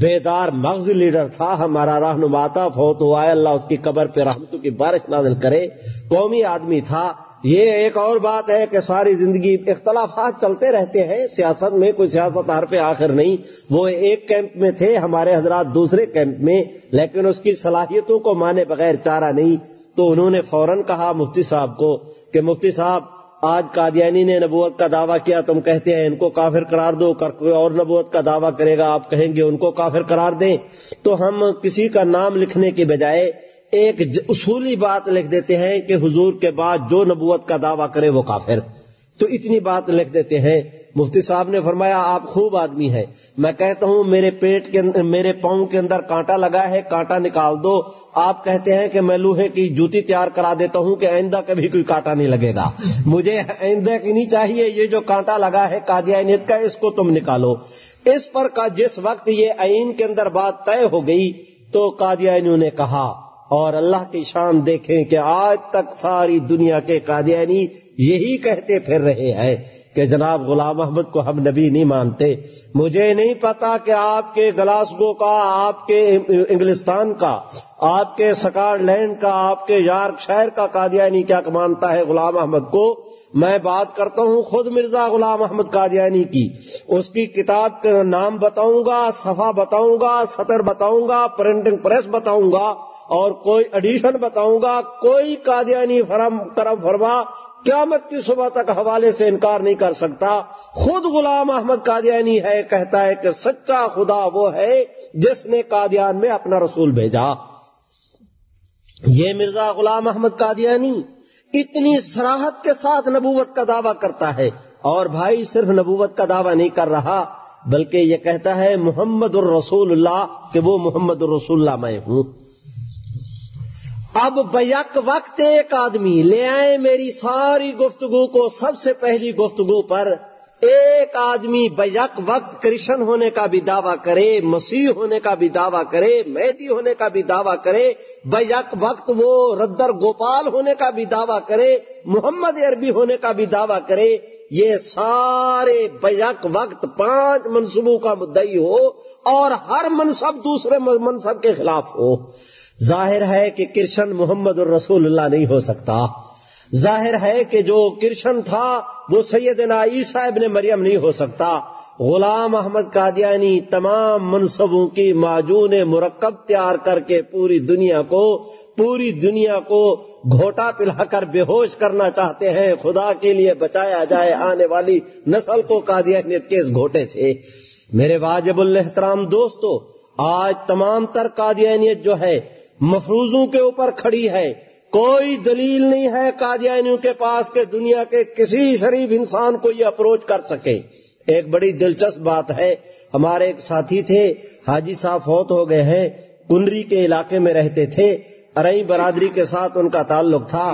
Speaker 1: بیدار مغز لیڈر تھا، ہمارا رہنما تھا بہت ہوا ہے۔ اللہ اس کی قبر پہ رحمتوں کی بارش نازل کرے۔ قومی آدمی تھا۔ یہ ایک اور بات ہے کہ ساری زندگی اختلافات چلتے رہتے ہیں۔ سیاست میں کوئی سیاست ہر پہ آخر نہیں۔ وہ ایک کیمپ میں تھے، ہمارے حضرات دوسرے کیمپ میں، لیکن اس کی صلاحیتوں کو مانے بغیر چارہ نہیں۔ تو انہوں نے فوراً کہا مفتی صاحب کو کہ مفتی صاحب آج قادیانی نے نبوت کا دعویٰ کیا، تم کہتے ہیں ان کو کافر قرار دو، کر کوئی اور نبوت کا دعویٰ کرے گا، آپ کہیں گے ان کو کافر قرار دیں۔ تو ہم کسی کا نام لکھنے کے بجائے ایک اصولی بات لکھ دیتے ہیں کہ حضور کے بعد جو نبوت کا دعویٰ کرے وہ کافر۔ تو اتنی بات لکھ دیتے ہیں مفتی صاحب نے فرمایا، آپ خوب آدمی ہیں۔ میں کہتا ہوں، میرے پیٹ کے اندر، میرے پاؤں کے اندر کانٹا لگا ہے، کانٹا نکال دو۔ آپ کہتے ہیں کہ میں لوہے کی جوتی تیار کرا دیتا ہوں کہ آئندہ کبھی کوئی کانٹا نہیں لگے گا۔ مجھے آئندہ کی نہیں چاہیے، یہ جو کانٹا لگا ہے قادیانیت کا، اس کو تم نکالو۔ اس پر کا جس وقت یہ آئین کے اندر بات طے ہو گئی، تو قادیانیوں نے کہا، اور اللہ کی شان دیکھیں کہ آج تک ساری دنیا کے قادیانی یہی کہتے پھر رہے ہیں۔ کہ جناب غلام احمد کو ہم نبی نہیں مانتے۔ مجھے نہیں پتا کہ آپ کے گلاسگو کا، آپ کے انگلستان کا، آپ کے سکار لینڈ کا، آپ کے یارک شہر کا قادیانی کیا مانتا ہے غلام احمد کو۔ میں بات کرتا ہوں خود مرزا غلام احمد قادیانی کی۔ اس کی کتاب کا نام بتاؤں گا، صفحہ بتاؤں گا، سطر بتاؤں گا، پرنٹنگ پریس بتاؤں گا اور کوئی ایڈیشن بتاؤں گا۔ کوئی قادیانی فرم کرم فرما قیامت کی صبح تک حوالے سے انکار نہیں کر سکتا۔ خود غلام احمد قادیانی ہے، کہتا ہے کہ سچا خدا وہ ہے جس نے قادیان میں اپنا رسول بھیجا۔ یہ مرزا غلام احمد قادیانی اتنی سراحت کے ساتھ نبوت کا دعویٰ کرتا ہے۔ اور بھائی، صرف نبوت کا دعویٰ نہیں کر رہا، بلکہ یہ کہتا ہے محمد الرسول اللہ کہ وہ محمد الرسول اللہ میں ہوں۔ اب بیک وقت ایک آدمی لے آئے میری ساری گفتگو کو سب سے پہلی گفتگو پر، ایک آدمی بیک وقت کرشن ہونے کا بھی دعویٰ کرے، مسیح ہونے کا بھی دعویٰ کرے، مہدی ہونے کا بھی دعویٰ کرے، بیک وقت وہ ردر گوپال ہونے کا بھی دعویٰ کرے، محمد عربی ہونے کا بھی دعویٰ کرے، یہ سارے بیک وقت پانچ منصبوں کا مدعی ہو اور ہر منصب دوسرے منصب کے خلاف ہو۔ ظاہر ہے کہ کرشن محمد الرسول اللہ نہیں ہو سکتا۔ ظاہر ہے کہ جو کرشن تھا، وہ سیدنا عیسیٰ ابن مریم نہیں ہو سکتا۔ غلام احمد قادیانی تمام منصبوں کی معجون مرکب تیار کر کے پوری دنیا کو، پوری دنیا کو گھوٹا پلا کر بے ہوش کرنا چاہتے ہیں۔ خدا کے لیے بچایا جائے آنے والی نسل کو قادیانیت کے اس گھوٹے سے۔ میرے واجب الحترام دوستو، آج تمام تر قادیانیت جو ہے مفروضوں کے اوپر کھڑی ہے۔ کوئی دلیل نہیں ہے قادیانیوں کے پاس کہ دنیا کے کسی شریف انسان کو یہ اپروچ کر سکے۔ ایک بڑی دلچسپ بات ہے۔ ہمارے ایک ساتھی تھے، حاجی صاحب فوت ہو گئے ہیں کنری کے علاقے میں رہتے تھے۔ ارئی برادری کے ساتھ ان کا تعلق تھا۔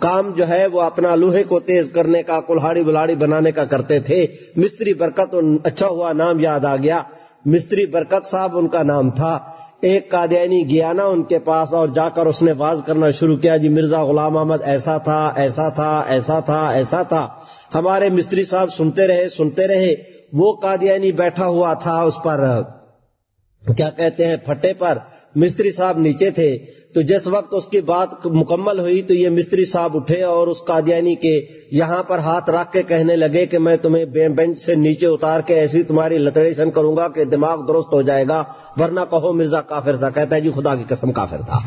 Speaker 1: کام جو ہے وہ اپنا لوہے کو تیز کرنے کا، کلہاڑی بلاڑی بنانے کا کرتے تھے۔ مستری برکت اچھا ہوا نام یاد آ گیا۔ مستری برکت صاحب ان کا نام تھا۔ ایک قادیانی گیا نا ان کے پاس اور جا کر اس نے باز کرنا شروع کیا جی مرزا غلام احمد ایسا تھا ایسا تھا ایسا تھا ایسا تھا۔ ہمارے مستری صاحب سنتے رہے سنتے رہے۔ وہ قادیانی بیٹھا ہوا تھا اس پر، کیا کہتے ہیں، پھٹے پر۔ مستری صاحب نیچے تھے تو جس وقت اس کی بات مکمل ہوئی تو یہ مستری صاحب اٹھے اور اس قادیانی کے یہاں پر ہاتھ رکھ کے کہنے لگے کہ میں تمہیں بینچ سے نیچے اتار کے ایسی تمہاری لتڑیشن کروں گا کہ دماغ درست ہو جائے گا ورنہ کہو مرزا کافر تھا۔ کہتا ہے جی خدا کی قسم کافر تھا۔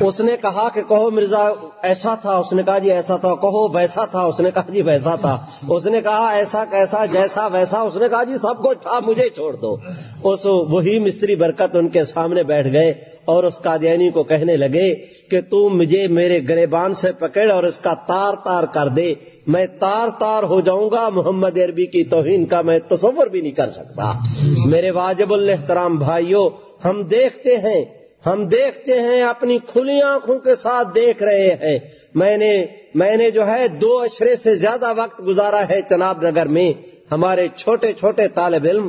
Speaker 1: اس نے کہا کہ کہو مرزا ایسا تھا۔ اس نے کہا جی ایسا تھا۔ کہو ویسا تھا۔ اس نے کہا جی ویسا تھا۔ اس نے کہا ایسا کیسا جیسا ویسا اس نے کہا جی سب کو تھا مجھے چھوڑ دو۔ اس وہی مستری برکت ان کے سامنے بیٹھ گئے اور اس قادیانی کو کہنے لگے کہ تو مجھے میرے گریبان سے پکڑ اور اس کا تار تار کر دے۔ میں تار تار ہو جاؤں گا، محمد عربی کی توہین کا میں تصور بھی نہیں کر سکتا۔ میرے واجب الحترام بھائیوں ہم دیکھتے ہیں، ہم دیکھتے ہیں، اپنی کھلی آنکھوں کے ساتھ دیکھ رہے ہیں۔ میں نے میں نے جو ہے دو اشرے سے زیادہ وقت گزارا ہے چناب نگر میں۔ ہمارے چھوٹے چھوٹے طالب علم،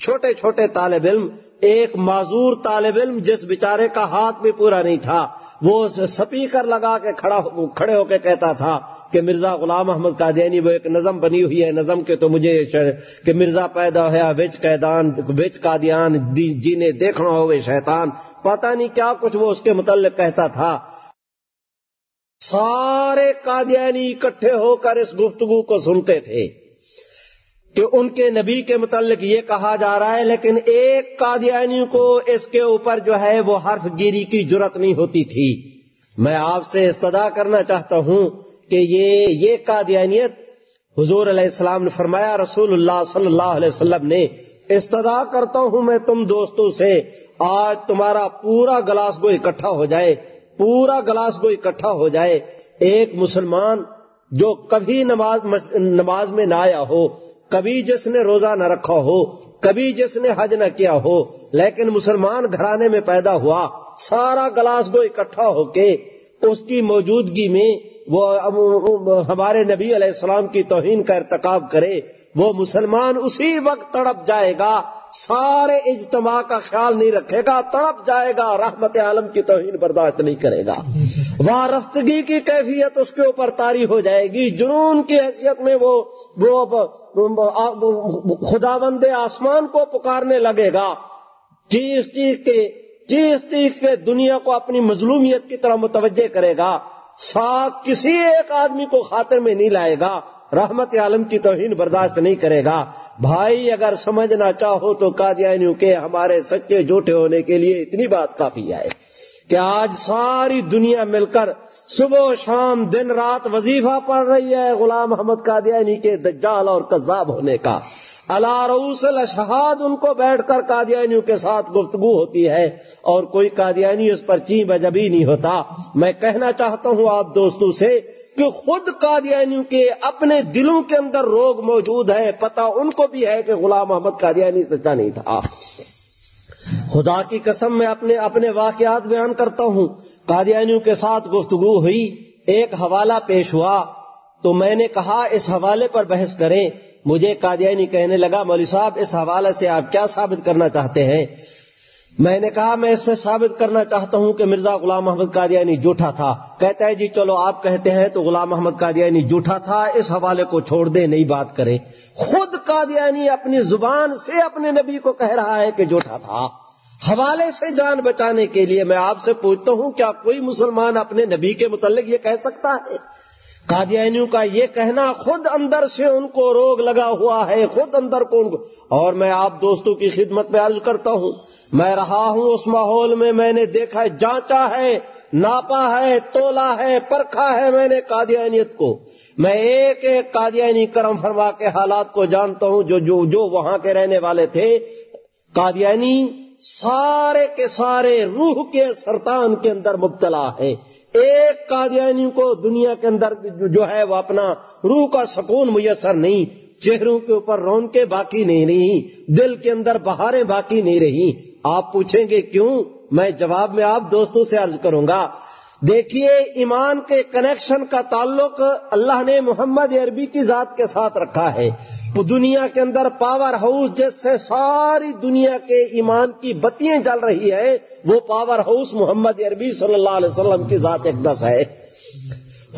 Speaker 1: چھوٹے چھوٹے طالب علم ایک معذور طالب علم جس بیچارے کا ہاتھ بھی پورا نہیں تھا، وہ سپیکر لگا کے کھڑا کھڑے ہو کے کہتا تھا کہ مرزا غلام احمد قادیانی وہ ایک نظم بنی ہوئی ہے، نظم کے تو مجھے کہ مرزا پیدا ہوا، وچ قیدان وچ قادیان جینے دیکھنا ہوئے شیطان، پتہ نہیں کیا کچھ وہ اس کے متعلق کہتا تھا۔ سارے قادیانی اکٹھے ہو کر اس گفتگو کو سنتے تھے۔ کہ ان کے نبی کے متعلق یہ کہا جا رہا ہے، لیکن ایک قادیانی کو اس کے اوپر جو ہے وہ حرف گیری کی جرت نہیں ہوتی تھی۔ میں آپ سے استدا کرنا چاہتا ہوں کہ یہ یہ قادیانیت، حضور علیہ السلام نے فرمایا، رسول اللہ صلی اللہ علیہ وسلم نے استدا کرتا ہوں میں تم دوستوں سے، آج تمہارا پورا گلاس کو اکٹھا ہو جائے، پورا گلاس کو اکٹھا ہو جائے۔ ایک مسلمان جو کبھی نماز نماز میں نہ آیا ہو کبھی جس نے روزہ نہ رکھا ہو، کبھی جس نے حج نہ کیا ہو، لیکن مسلمان گھرانے میں پیدا ہوا، سارا گلاس گو اکٹھا ہو کے اس کی موجودگی میں وہ ہمارے نبی علیہ السلام کی توہین کا ارتکاب کرے وہ مسلمان اسی وقت تڑپ جائے گا، سارے اجتماع کا خیال نہیں رکھے گا، تڑپ جائے گا، رحمت عالم کی توہین برداشت نہیں کرے گا۔ وہاں رفتگی کی کیفیت اس کے اوپر تاری ہو جائے گی، جنون کی حیثیت میں وہ خدا بند آسمان کو پکارنے لگے گا۔ چیز چیز کے چیز چیز کے دنیا کو اپنی مظلومیت کی طرح متوجہ کرے گا، ساتھ کسی ایک آدمی کو خاطر میں نہیں لائے گا۔ رحمت عالم کی توہین برداشت نہیں کرے گا۔ بھائی، اگر سمجھنا چاہو تو قادیانیوں کے ہمارے سچے جھوٹے ہونے کے لیے اتنی بات کافی ہے کہ آج ساری دنیا مل کر صبح و شام دن رات وظیفہ پڑھ رہی ہے غلام محمد قادیانی کے دجال اور کذاب ہونے کا۔ اللہ روس الشہاد ان کو بیٹھ کر قادیانیوں کے ساتھ گفتگو ہوتی ہے اور کوئی قادیانی اس پر چین بجبی نہیں ہوتا۔ میں کہنا چاہتا ہوں آپ دوستوں سے کہ خود قادیانیوں کے اپنے دلوں کے اندر روگ موجود ہے پتہ ان کو بھی ہے کہ غلام محمد قادیانی سچا نہیں تھا۔ خدا کی قسم میں اپنے اپنے واقعات بیان کرتا ہوں۔ قادیانیوں کے ساتھ گفتگو ہوئی، ایک حوالہ پیش ہوا۔ تو میں نے کہا، اس حوالے پر بحث کریں۔ مجھے قادیانی کہنے لگا، مولوی صاحب، اس حوالے سے آپ کیا ثابت کرنا چاہتے ہیں؟ میں نے کہا میں اس سے ثابت کرنا چاہتا ہوں کہ مرزا غلام محمد قادیانی جھوٹا تھا۔ کہتا ہے جی چلو آپ کہتے ہیں تو غلام محمد قادیانی جھوٹا تھا، اس حوالے کو چھوڑ دے نہیں بات کریں۔ خود قادیانی اپنی زبان سے اپنے نبی کو کہہ رہا ہے کہ جھوٹا تھا۔ حوالے سے جان بچانے کے لیے میں آپ سے پوچھتا ہوں، کیا کوئی مسلمان اپنے نبی کے متعلق یہ کہہ سکتا ہے؟ قادیانیوں کا یہ کہنا خود اندر سے ان کو روگ لگا ہوا ہے خود اندر کو ان کو۔ اور میں آپ دوستوں کی خدمت میں عرض کرتا ہوں میں رہا ہوں اس ماحول میں میں نے دیکھا ہے جانچا ہے ناپا ہے تولا ہے پرکھا ہے میں نے قادیانیت کو۔ میں ایک ایک قادیانی کرم فرما کے حالات کو جانتا ہوں جو جو, جو وہاں کے رہنے والے تھے۔ قادیانی سارے کے سارے روح کے سرطان کے اندر مبتلا ہے۔ ایک قادیانی کو دنیا کے اندر جو ہے وہ اپنا روح کا سکون میسر نہیں، چہروں کے اوپر رون کے باقی نہیں رہی، دل کے اندر بہاریں باقی نہیں رہی۔ آپ پوچھیں گے کیوں؟ میں جواب میں آپ دوستوں سے عرض کروں گا دیکھیے ایمان کے کنیکشن کا تعلق اللہ نے محمد عربی کی ذات کے ساتھ رکھا ہے۔ دنیا کے اندر پاور ہاؤس جس سے ساری دنیا کے ایمان کی بتیاں جل رہی ہے وہ پاور ہاؤس محمد عربی صلی اللہ علیہ وسلم کی ذات اقدس ہے۔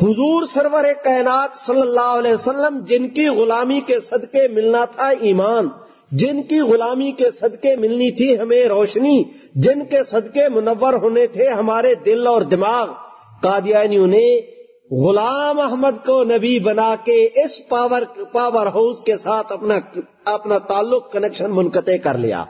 Speaker 1: حضور سرور کائنات صلی اللہ علیہ وسلم جن کی غلامی کے صدقے ملنا تھا ایمان جن کی غلامی کے صدقے ملنی تھی ہمیں روشنی، جن کے صدقے منور ہونے تھے ہمارے دل اور دماغ۔ قادیانیوں نے غلام احمد کو نبی بنا کے اس پاور پاور ہاؤس کے ساتھ اپنا اپنا تعلق کنیکشن منقطع کر لیا۔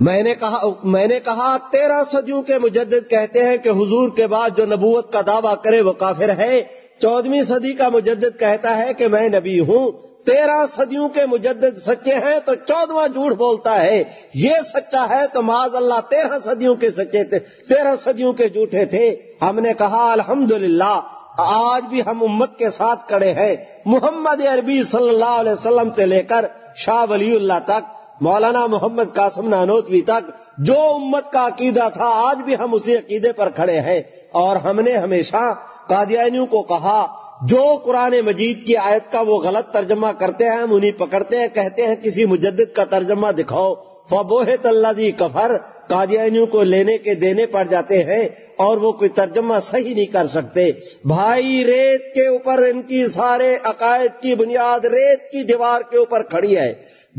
Speaker 1: میں نے کہا، میں نے کہا، تیرہ صدیوں کے مجدد کہتے ہیں کہ حضور کے بعد جو نبوت کا دعویٰ کرے وہ کافر ہے۔ چودہویں صدی کا مجدد کہتا ہے کہ میں نبی ہوں۔ تیرہ صدیوں کے مجدد سچے ہیں تو چودواں جھوٹ بولتا ہے، یہ سچا ہے تو معاذ اللہ تیرہ صدیوں کے سچے تھے، تیرہ صدیوں کے جھوٹے تھے۔ ہم نے کہا، الحمدللہ، آج بھی ہم امت کے ساتھ کڑے ہیں۔ محمد عربی صلی اللہ علیہ وسلم سے لے کر شاہ ولی اللہ تک، مولانا محمد قاسم نانوتوی تک، جو امت کا عقیدہ تھا، آج بھی ہم اسی عقیدے پر کھڑے ہیں۔ اور ہم نے ہمیشہ قادیانیوں کو کہا جو قرآن مجید کی آیت کا وہ غلط ترجمہ کرتے ہیں، ہم انہیں پکڑتے ہیں، کہتے ہیں، کسی مجدد کا ترجمہ دکھاؤ۔ فبوہ دی کفر قادیانیوں کو لینے کے دینے پڑ جاتے ہیں اور وہ کوئی ترجمہ صحیح نہیں کر سکتے۔ بھائی، ریت کے اوپر ان کی سارے عقائد کی بنیاد ریت کی دیوار کے اوپر کھڑی ہے۔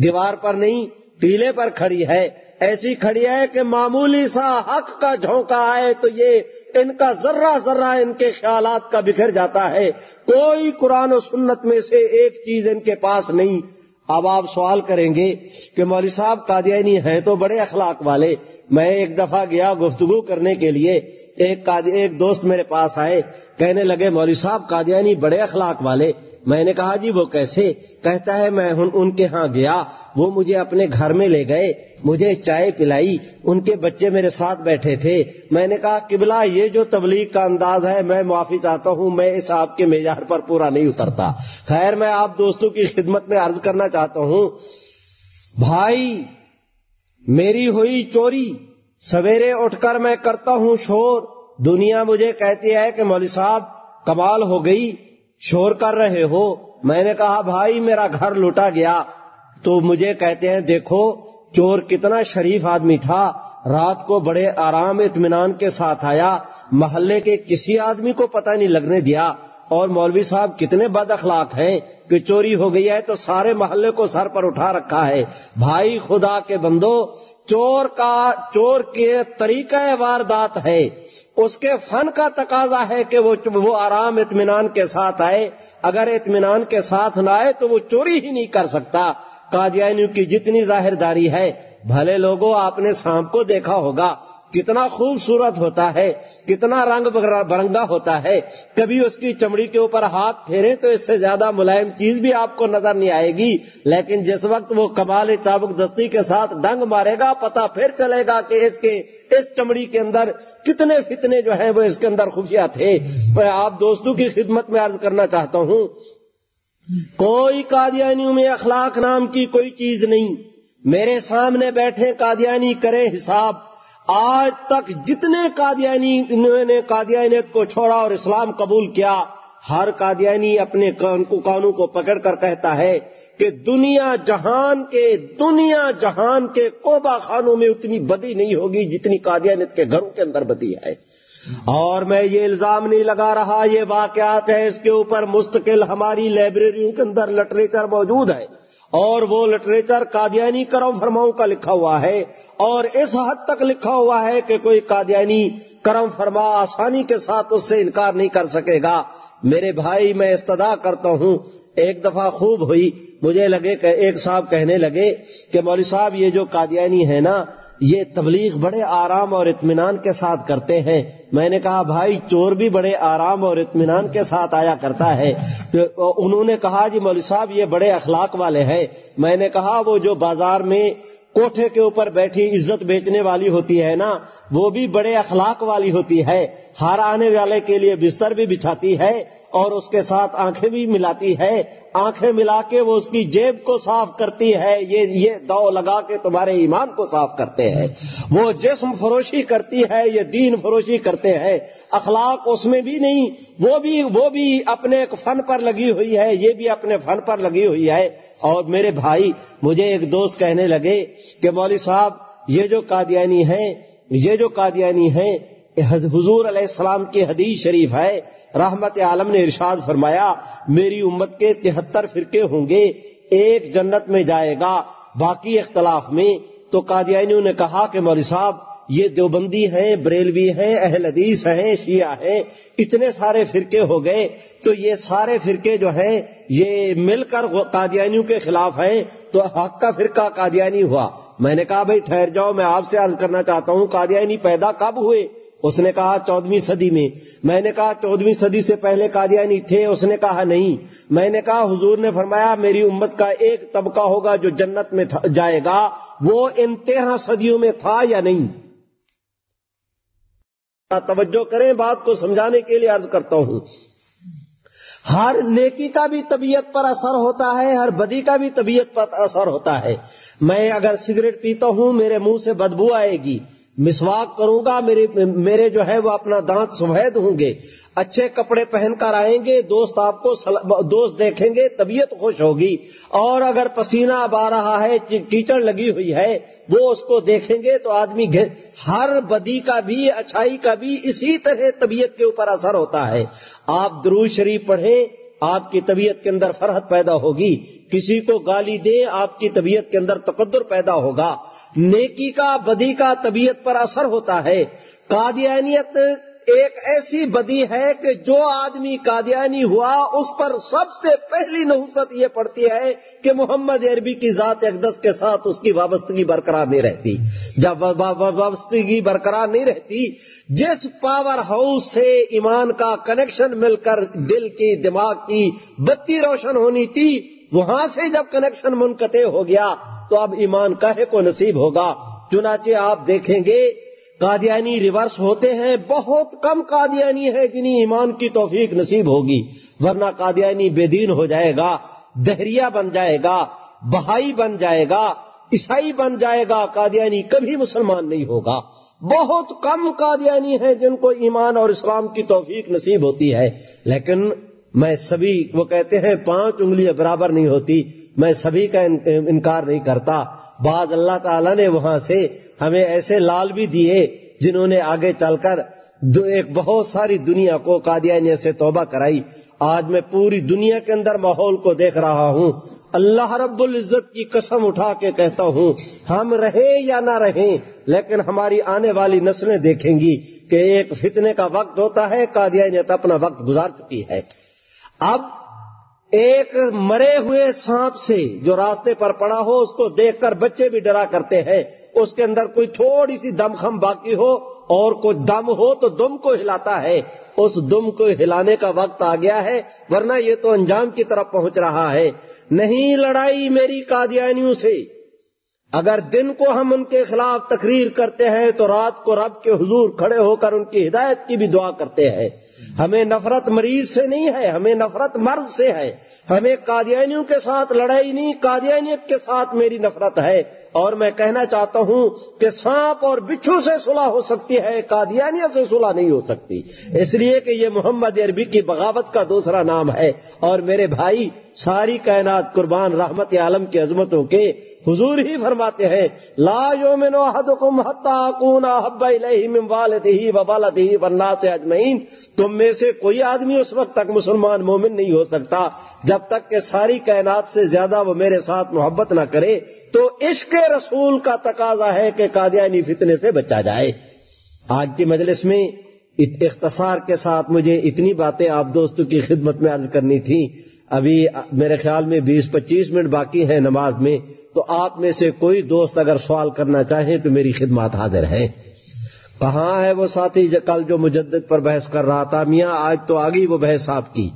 Speaker 1: دیوار پر نہیں ٹیلے پر کھڑی ہے۔ ایسی کھڑی ہے کہ معمولی سا حق کا جھونکا آئے تو یہ ان کا ذرہ ذرہ ان کے خیالات کا بکھر جاتا ہے۔ کوئی قرآن و سنت میں سے ایک چیز ان کے پاس نہیں۔ اب آپ سوال کریں گے کہ مولوی صاحب قادیانی ہیں تو بڑے اخلاق والے۔ میں ایک دفعہ گیا گفتگو کرنے کے لیے۔ ایک ایک دوست میرے پاس آئے۔ کہنے لگے، مولوی صاحب قادیانی بڑے اخلاق والے۔ میں نے کہا جی وہ کیسے؟ کہتا ہے میں ان کے ہاں گیا، وہ مجھے اپنے گھر میں لے گئے، مجھے چائے پلائی، ان کے بچے میرے ساتھ بیٹھے تھے۔ میں نے کہا، قبلہ یہ جو تبلیغ کا انداز ہے، میں معافی چاہتا ہوں، میں اس آپ کے معیار پر پورا نہیں اترتا۔ خیر، میں آپ دوستوں کی خدمت میں عرض کرنا چاہتا ہوں۔ بھائی، میری ہوئی چوری، سویرے اٹھ کر میں کرتا ہوں شور۔ دنیا مجھے کہتی ہے کہ مولوی صاحب، کمال ہو گئی۔ شور کر رہے ہو؟ میں نے کہا، بھائی، میرا گھر لوٹا گیا۔ تو مجھے کہتے ہیں، دیکھو، چور کتنا شریف آدمی تھا۔ رات کو بڑے آرام اطمینان کے ساتھ آیا۔ محلے کے کسی آدمی کو پتہ نہیں لگنے دیا۔ اور مولوی صاحب کتنے بد اخلاق ہیں کہ چوری ہو گئی ہے تو سارے محلے کو سر پر اٹھا رکھا ہے۔ بھائی، خدا کے بندو چور کا چور کے طریقہ واردات ہے۔ اس کے فن کا تقاضا ہے کہ وہ وہ آرام اطمینان کے ساتھ آئے۔ اگر اطمینان کے ساتھ نہ آئے تو وہ چوری ہی نہیں کر سکتا۔ قادیانیوں کی جتنی ظاہر داری ہے، بھلے لوگوں آپ نے سانپ کو دیکھا ہوگا۔ کتنا خوبصورت ہوتا ہے، کتنا رنگ برنگا ہوتا ہے۔ کبھی اس کی چمڑی کے اوپر ہاتھ پھیرے تو اس سے زیادہ ملائم چیز بھی آپ کو نظر نہیں آئے گی۔ لیکن جس وقت وہ کمال چابک دستی کے ساتھ ڈنگ مارے گا پتا پھر چلے گا کہ اس کے اس چمڑی کے اندر کتنے فتنے جو ہیں وہ اس کے اندر خفیہ تھے۔ میں آپ دوستوں کی خدمت میں عرض کرنا چاہتا ہوں، کوئی قادیانیوں میں اخلاق نام کی کوئی چیز نہیں۔ میرے سامنے بیٹھے قادیانی کرے حساب۔ آج تک جتنے قادیانی نے قادیانیت کو چھوڑا اور اسلام قبول کیا، ہر قادیانی اپنے کانوں کو پکڑ کر کہتا ہے کہ دنیا جہان کے، دنیا جہان کے کوبا خانوں میں اتنی بدی نہیں ہوگی جتنی قادیانیت کے گھروں کے اندر بدی ہے۔ اور میں یہ الزام نہیں لگا رہا، یہ واقعات ہے اس کے اوپر مستقل ہماری لائبریریوں کے اندر لٹریچر موجود ہے۔ اور وہ لٹریچر قادیانی کرم فرماؤں کا لکھا ہوا ہے اور اس حد تک لکھا ہوا ہے کہ کوئی قادیانی کرم فرما آسانی کے ساتھ اس سے انکار نہیں کر سکے گا۔ میرے بھائی، میں استدا کرتا ہوں۔ ایک دفعہ خوب ہوئی۔ مجھے لگے کہ ایک صاحب کہنے لگے کہ مولوی صاحب، یہ جو قادیانی ہے نا یہ تبلیغ بڑے آرام اور اطمینان کے ساتھ کرتے ہیں۔ میں نے کہا، بھائی، چور بھی بڑے آرام اور اطمینان کے ساتھ آیا کرتا ہے۔ تو انہوں نے کہا جی مولوی صاحب، یہ بڑے اخلاق والے ہیں۔ میں نے کہا، وہ جو بازار میں کوٹھے کے اوپر بیٹھی عزت بیچنے والی ہوتی ہے نا، وہ بھی بڑے اخلاق والی ہوتی ہے۔ ہار آنے والے کے لیے بستر بھی بچھاتی ہے۔ اور اس کے ساتھ آنکھیں بھی ملاتی ہے۔ آنکھیں ملا کے وہ اس کی جیب کو صاف کرتی ہے۔ یہ یہ دو لگا کے تمہارے ایمان کو صاف کرتے ہیں۔ وہ جسم فروشی کرتی ہے، یہ دین فروشی کرتے ہیں۔ اخلاق اس میں بھی نہیں، وہ بھی وہ بھی اپنے ایک فن پر لگی ہوئی ہے۔ یہ بھی اپنے فن پر لگی ہوئی ہے۔ اور میرے بھائی، مجھے ایک دوست کہنے لگے کہ مولوی صاحب، یہ جو قادیانی ہیں، یہ جو قادیانی ہیں حضور علیہ السلام کی حدیث شریف ہے رحمت عالم نے ارشاد فرمایا، میری امت کے تہتر فرقے ہوں گے، ایک جنت میں جائے گا، باقی اختلاف میں۔ تو قادیانیوں نے کہا کہ مولوی صاحب، یہ دیوبندی ہیں، بریلوی ہیں، اہل حدیث ہیں، شیعہ ہیں، اتنے سارے فرقے ہو گئے۔ تو یہ سارے فرقے جو ہیں، یہ مل کر قادیانیوں کے خلاف ہیں۔ تو حق کا فرقہ قادیانی ہوا۔ میں نے کہا، بھائی ٹھہر جاؤ، میں آپ سے عرض کرنا چاہتا ہوں۔ قادیانی پیدا کب ہوئے؟ اس نے کہا چودہویں صدی میں۔ میں نے کہا چودہویں صدی سے پہلے قادیانی تھے، اس نے کہا نہیں۔ میں نے کہا حضور نے فرمایا میری امت کا ایک طبقہ ہوگا جو جنت میں جائے گا۔ وہ ان تیرہ صدیوں میں تھا یا نہیں؟ توجہ کریں، بات کو سمجھانے کے لیے عرض کرتا ہوں۔ ہر نیکی کا بھی طبیعت پر اثر ہوتا ہے، ہر بدی کا بھی طبیعت پر اثر ہوتا ہے۔ میں اگر سگریٹ پیتا ہوں، میرے منہ سے بدبو آئے گی۔ مسواک کروں گا میرے میرے جو ہے وہ اپنا دانت سفید ہوں گے۔ اچھے کپڑے پہن کر آئیں گے، دوست آپ کو دوست دیکھیں گے، طبیعت خوش ہوگی۔ اور اگر پسینہ اب آ رہا ہے کیچڑ لگی ہوئی ہے، وہ اس کو دیکھیں گے تو آدمی ہر بدی کا بھی، اچھائی کا بھی اسی طرح طبیعت کے اوپر اثر ہوتا ہے۔ آپ درو شریف پڑھیں، آپ کی طبیعت کے اندر فرحت پیدا ہوگی۔ کسی کو گالی دے، آپ کی طبیعت کے اندر تقدر پیدا ہوگا۔ نیکی کا، بدی کا طبیعت پر اثر ہوتا ہے۔ قادیانیت ایک ایسی بدی ہے کہ جو آدمی قادیانی ہوا، اس پر سب سے پہلی نحوست یہ پڑتی ہے کہ محمد عربی کی ذات اقدس کے ساتھ اس کی وابستگی برقرار نہیں رہتی۔ جب وابستگی برقرار نہیں رہتی، جس پاور ہاؤس سے ایمان کا کنیکشن مل کر دل کی، دماغ کی بتی روشن ہونی تھی وہاں سے جب کنیکشن منقطع ہو گیا تو اب ایمان کاہے کو نصیب ہوگا۔ چنانچہ آپ دیکھیں گے، قادیانی ریورس ہوتے ہیں، بہت کم قادیانی ہے جنہیں ایمان کی توفیق نصیب ہوگی، ورنہ قادیانی بے دین ہو جائے گا، دہریا بن جائے گا، بہائی بن جائے گا، عیسائی بن جائے گا، قادیانی کبھی مسلمان نہیں ہوگا۔ بہت کم قادیانی ہیں جن کو ایمان اور اسلام کی توفیق نصیب ہوتی ہے، لیکن میں سبھی وہ کہتے ہیں پانچ انگلیاں برابر نہیں ہوتی، میں سبھی کا انکار نہیں کرتا۔ بعض اللہ تعالیٰ نے وہاں سے ہمیں ایسے لال بھی دیے جنہوں نے آگے چل کر ایک بہت ساری دنیا کو قادیانی سے توبہ کرائی۔ آج میں پوری دنیا کے اندر ماحول کو دیکھ رہا ہوں۔ اللہ رب العزت کی قسم اٹھا کے کہتا ہوں، ہم رہیں یا نہ رہیں، لیکن ہماری آنے والی نسلیں دیکھیں گی کہ ایک فتنے کا وقت ہوتا ہے، قادیانیت اپنا وقت گزار چکی ہے۔ اب ایک مرے ہوئے سانپ سے جو راستے پر پڑا ہو، اس کو دیکھ کر بچے بھی ڈرا کرتے ہیں۔ اس کے اندر کوئی تھوڑی سی دم خم باقی ہو اور کوئی دم ہو تو دم کو ہلاتا ہے۔ اس دم کو ہلانے کا وقت آ گیا ہے، ورنہ یہ تو انجام کی طرف پہنچ رہا ہے۔ نہیں لڑائی میری قادیانیوں سے۔ اگر دن کو ہم ان کے خلاف تقریر کرتے ہیں، تو رات کو رب کے حضور کھڑے ہو کر ان کی ہدایت کی بھی دعا کرتے ہیں۔ ہمیں نفرت مریض سے نہیں ہے، ہمیں نفرت مرض سے ہے۔ ہمیں قادیانیوں کے ساتھ لڑائی نہیں، قادیانیت کے ساتھ میری نفرت ہے۔ اور میں کہنا چاہتا ہوں کہ سانپ اور بچھو سے صلح ہو سکتی ہے، قادیانیت سے صلح نہیں ہو سکتی۔ اس لیے کہ یہ محمد عربی کی بغاوت کا دوسرا نام ہے۔ اور میرے بھائی ساری کائنات قربان رحمت عالم کی عظمتوں کے حضور ہی فرماتے ہیں، لا یومن احدکم حتا اکون احب الیہ من والدہ و والدہ والناس اجمعین۔ تم میں سے کوئی آدمی اس وقت تک مسلمان مومن نہیں ہو سکتا جب تک کہ ساری کائنات سے زیادہ وہ میرے ساتھ محبت نہ کرے۔ تو عشق رسول کا تقاضا ہے کہ قادیانی فتنے سے بچا جائے۔ آج کی مجلس میں اختصار کے ساتھ مجھے اتنی باتیں آپ دوستوں کی خدمت میں عرض کرنی تھی ابھی میرے خیال میں بیس پچیس منٹ باقی ہے نماز میں، تو آپ میں سے کوئی دوست اگر سوال کرنا چاہیں تو میری خدمات حاضر ہے کہاں ہے وہ ساتھی کل جو مجدد پر بحث کر رہا تھا؟ میاں، آج تو آگئی وہ بحث آپ کی۔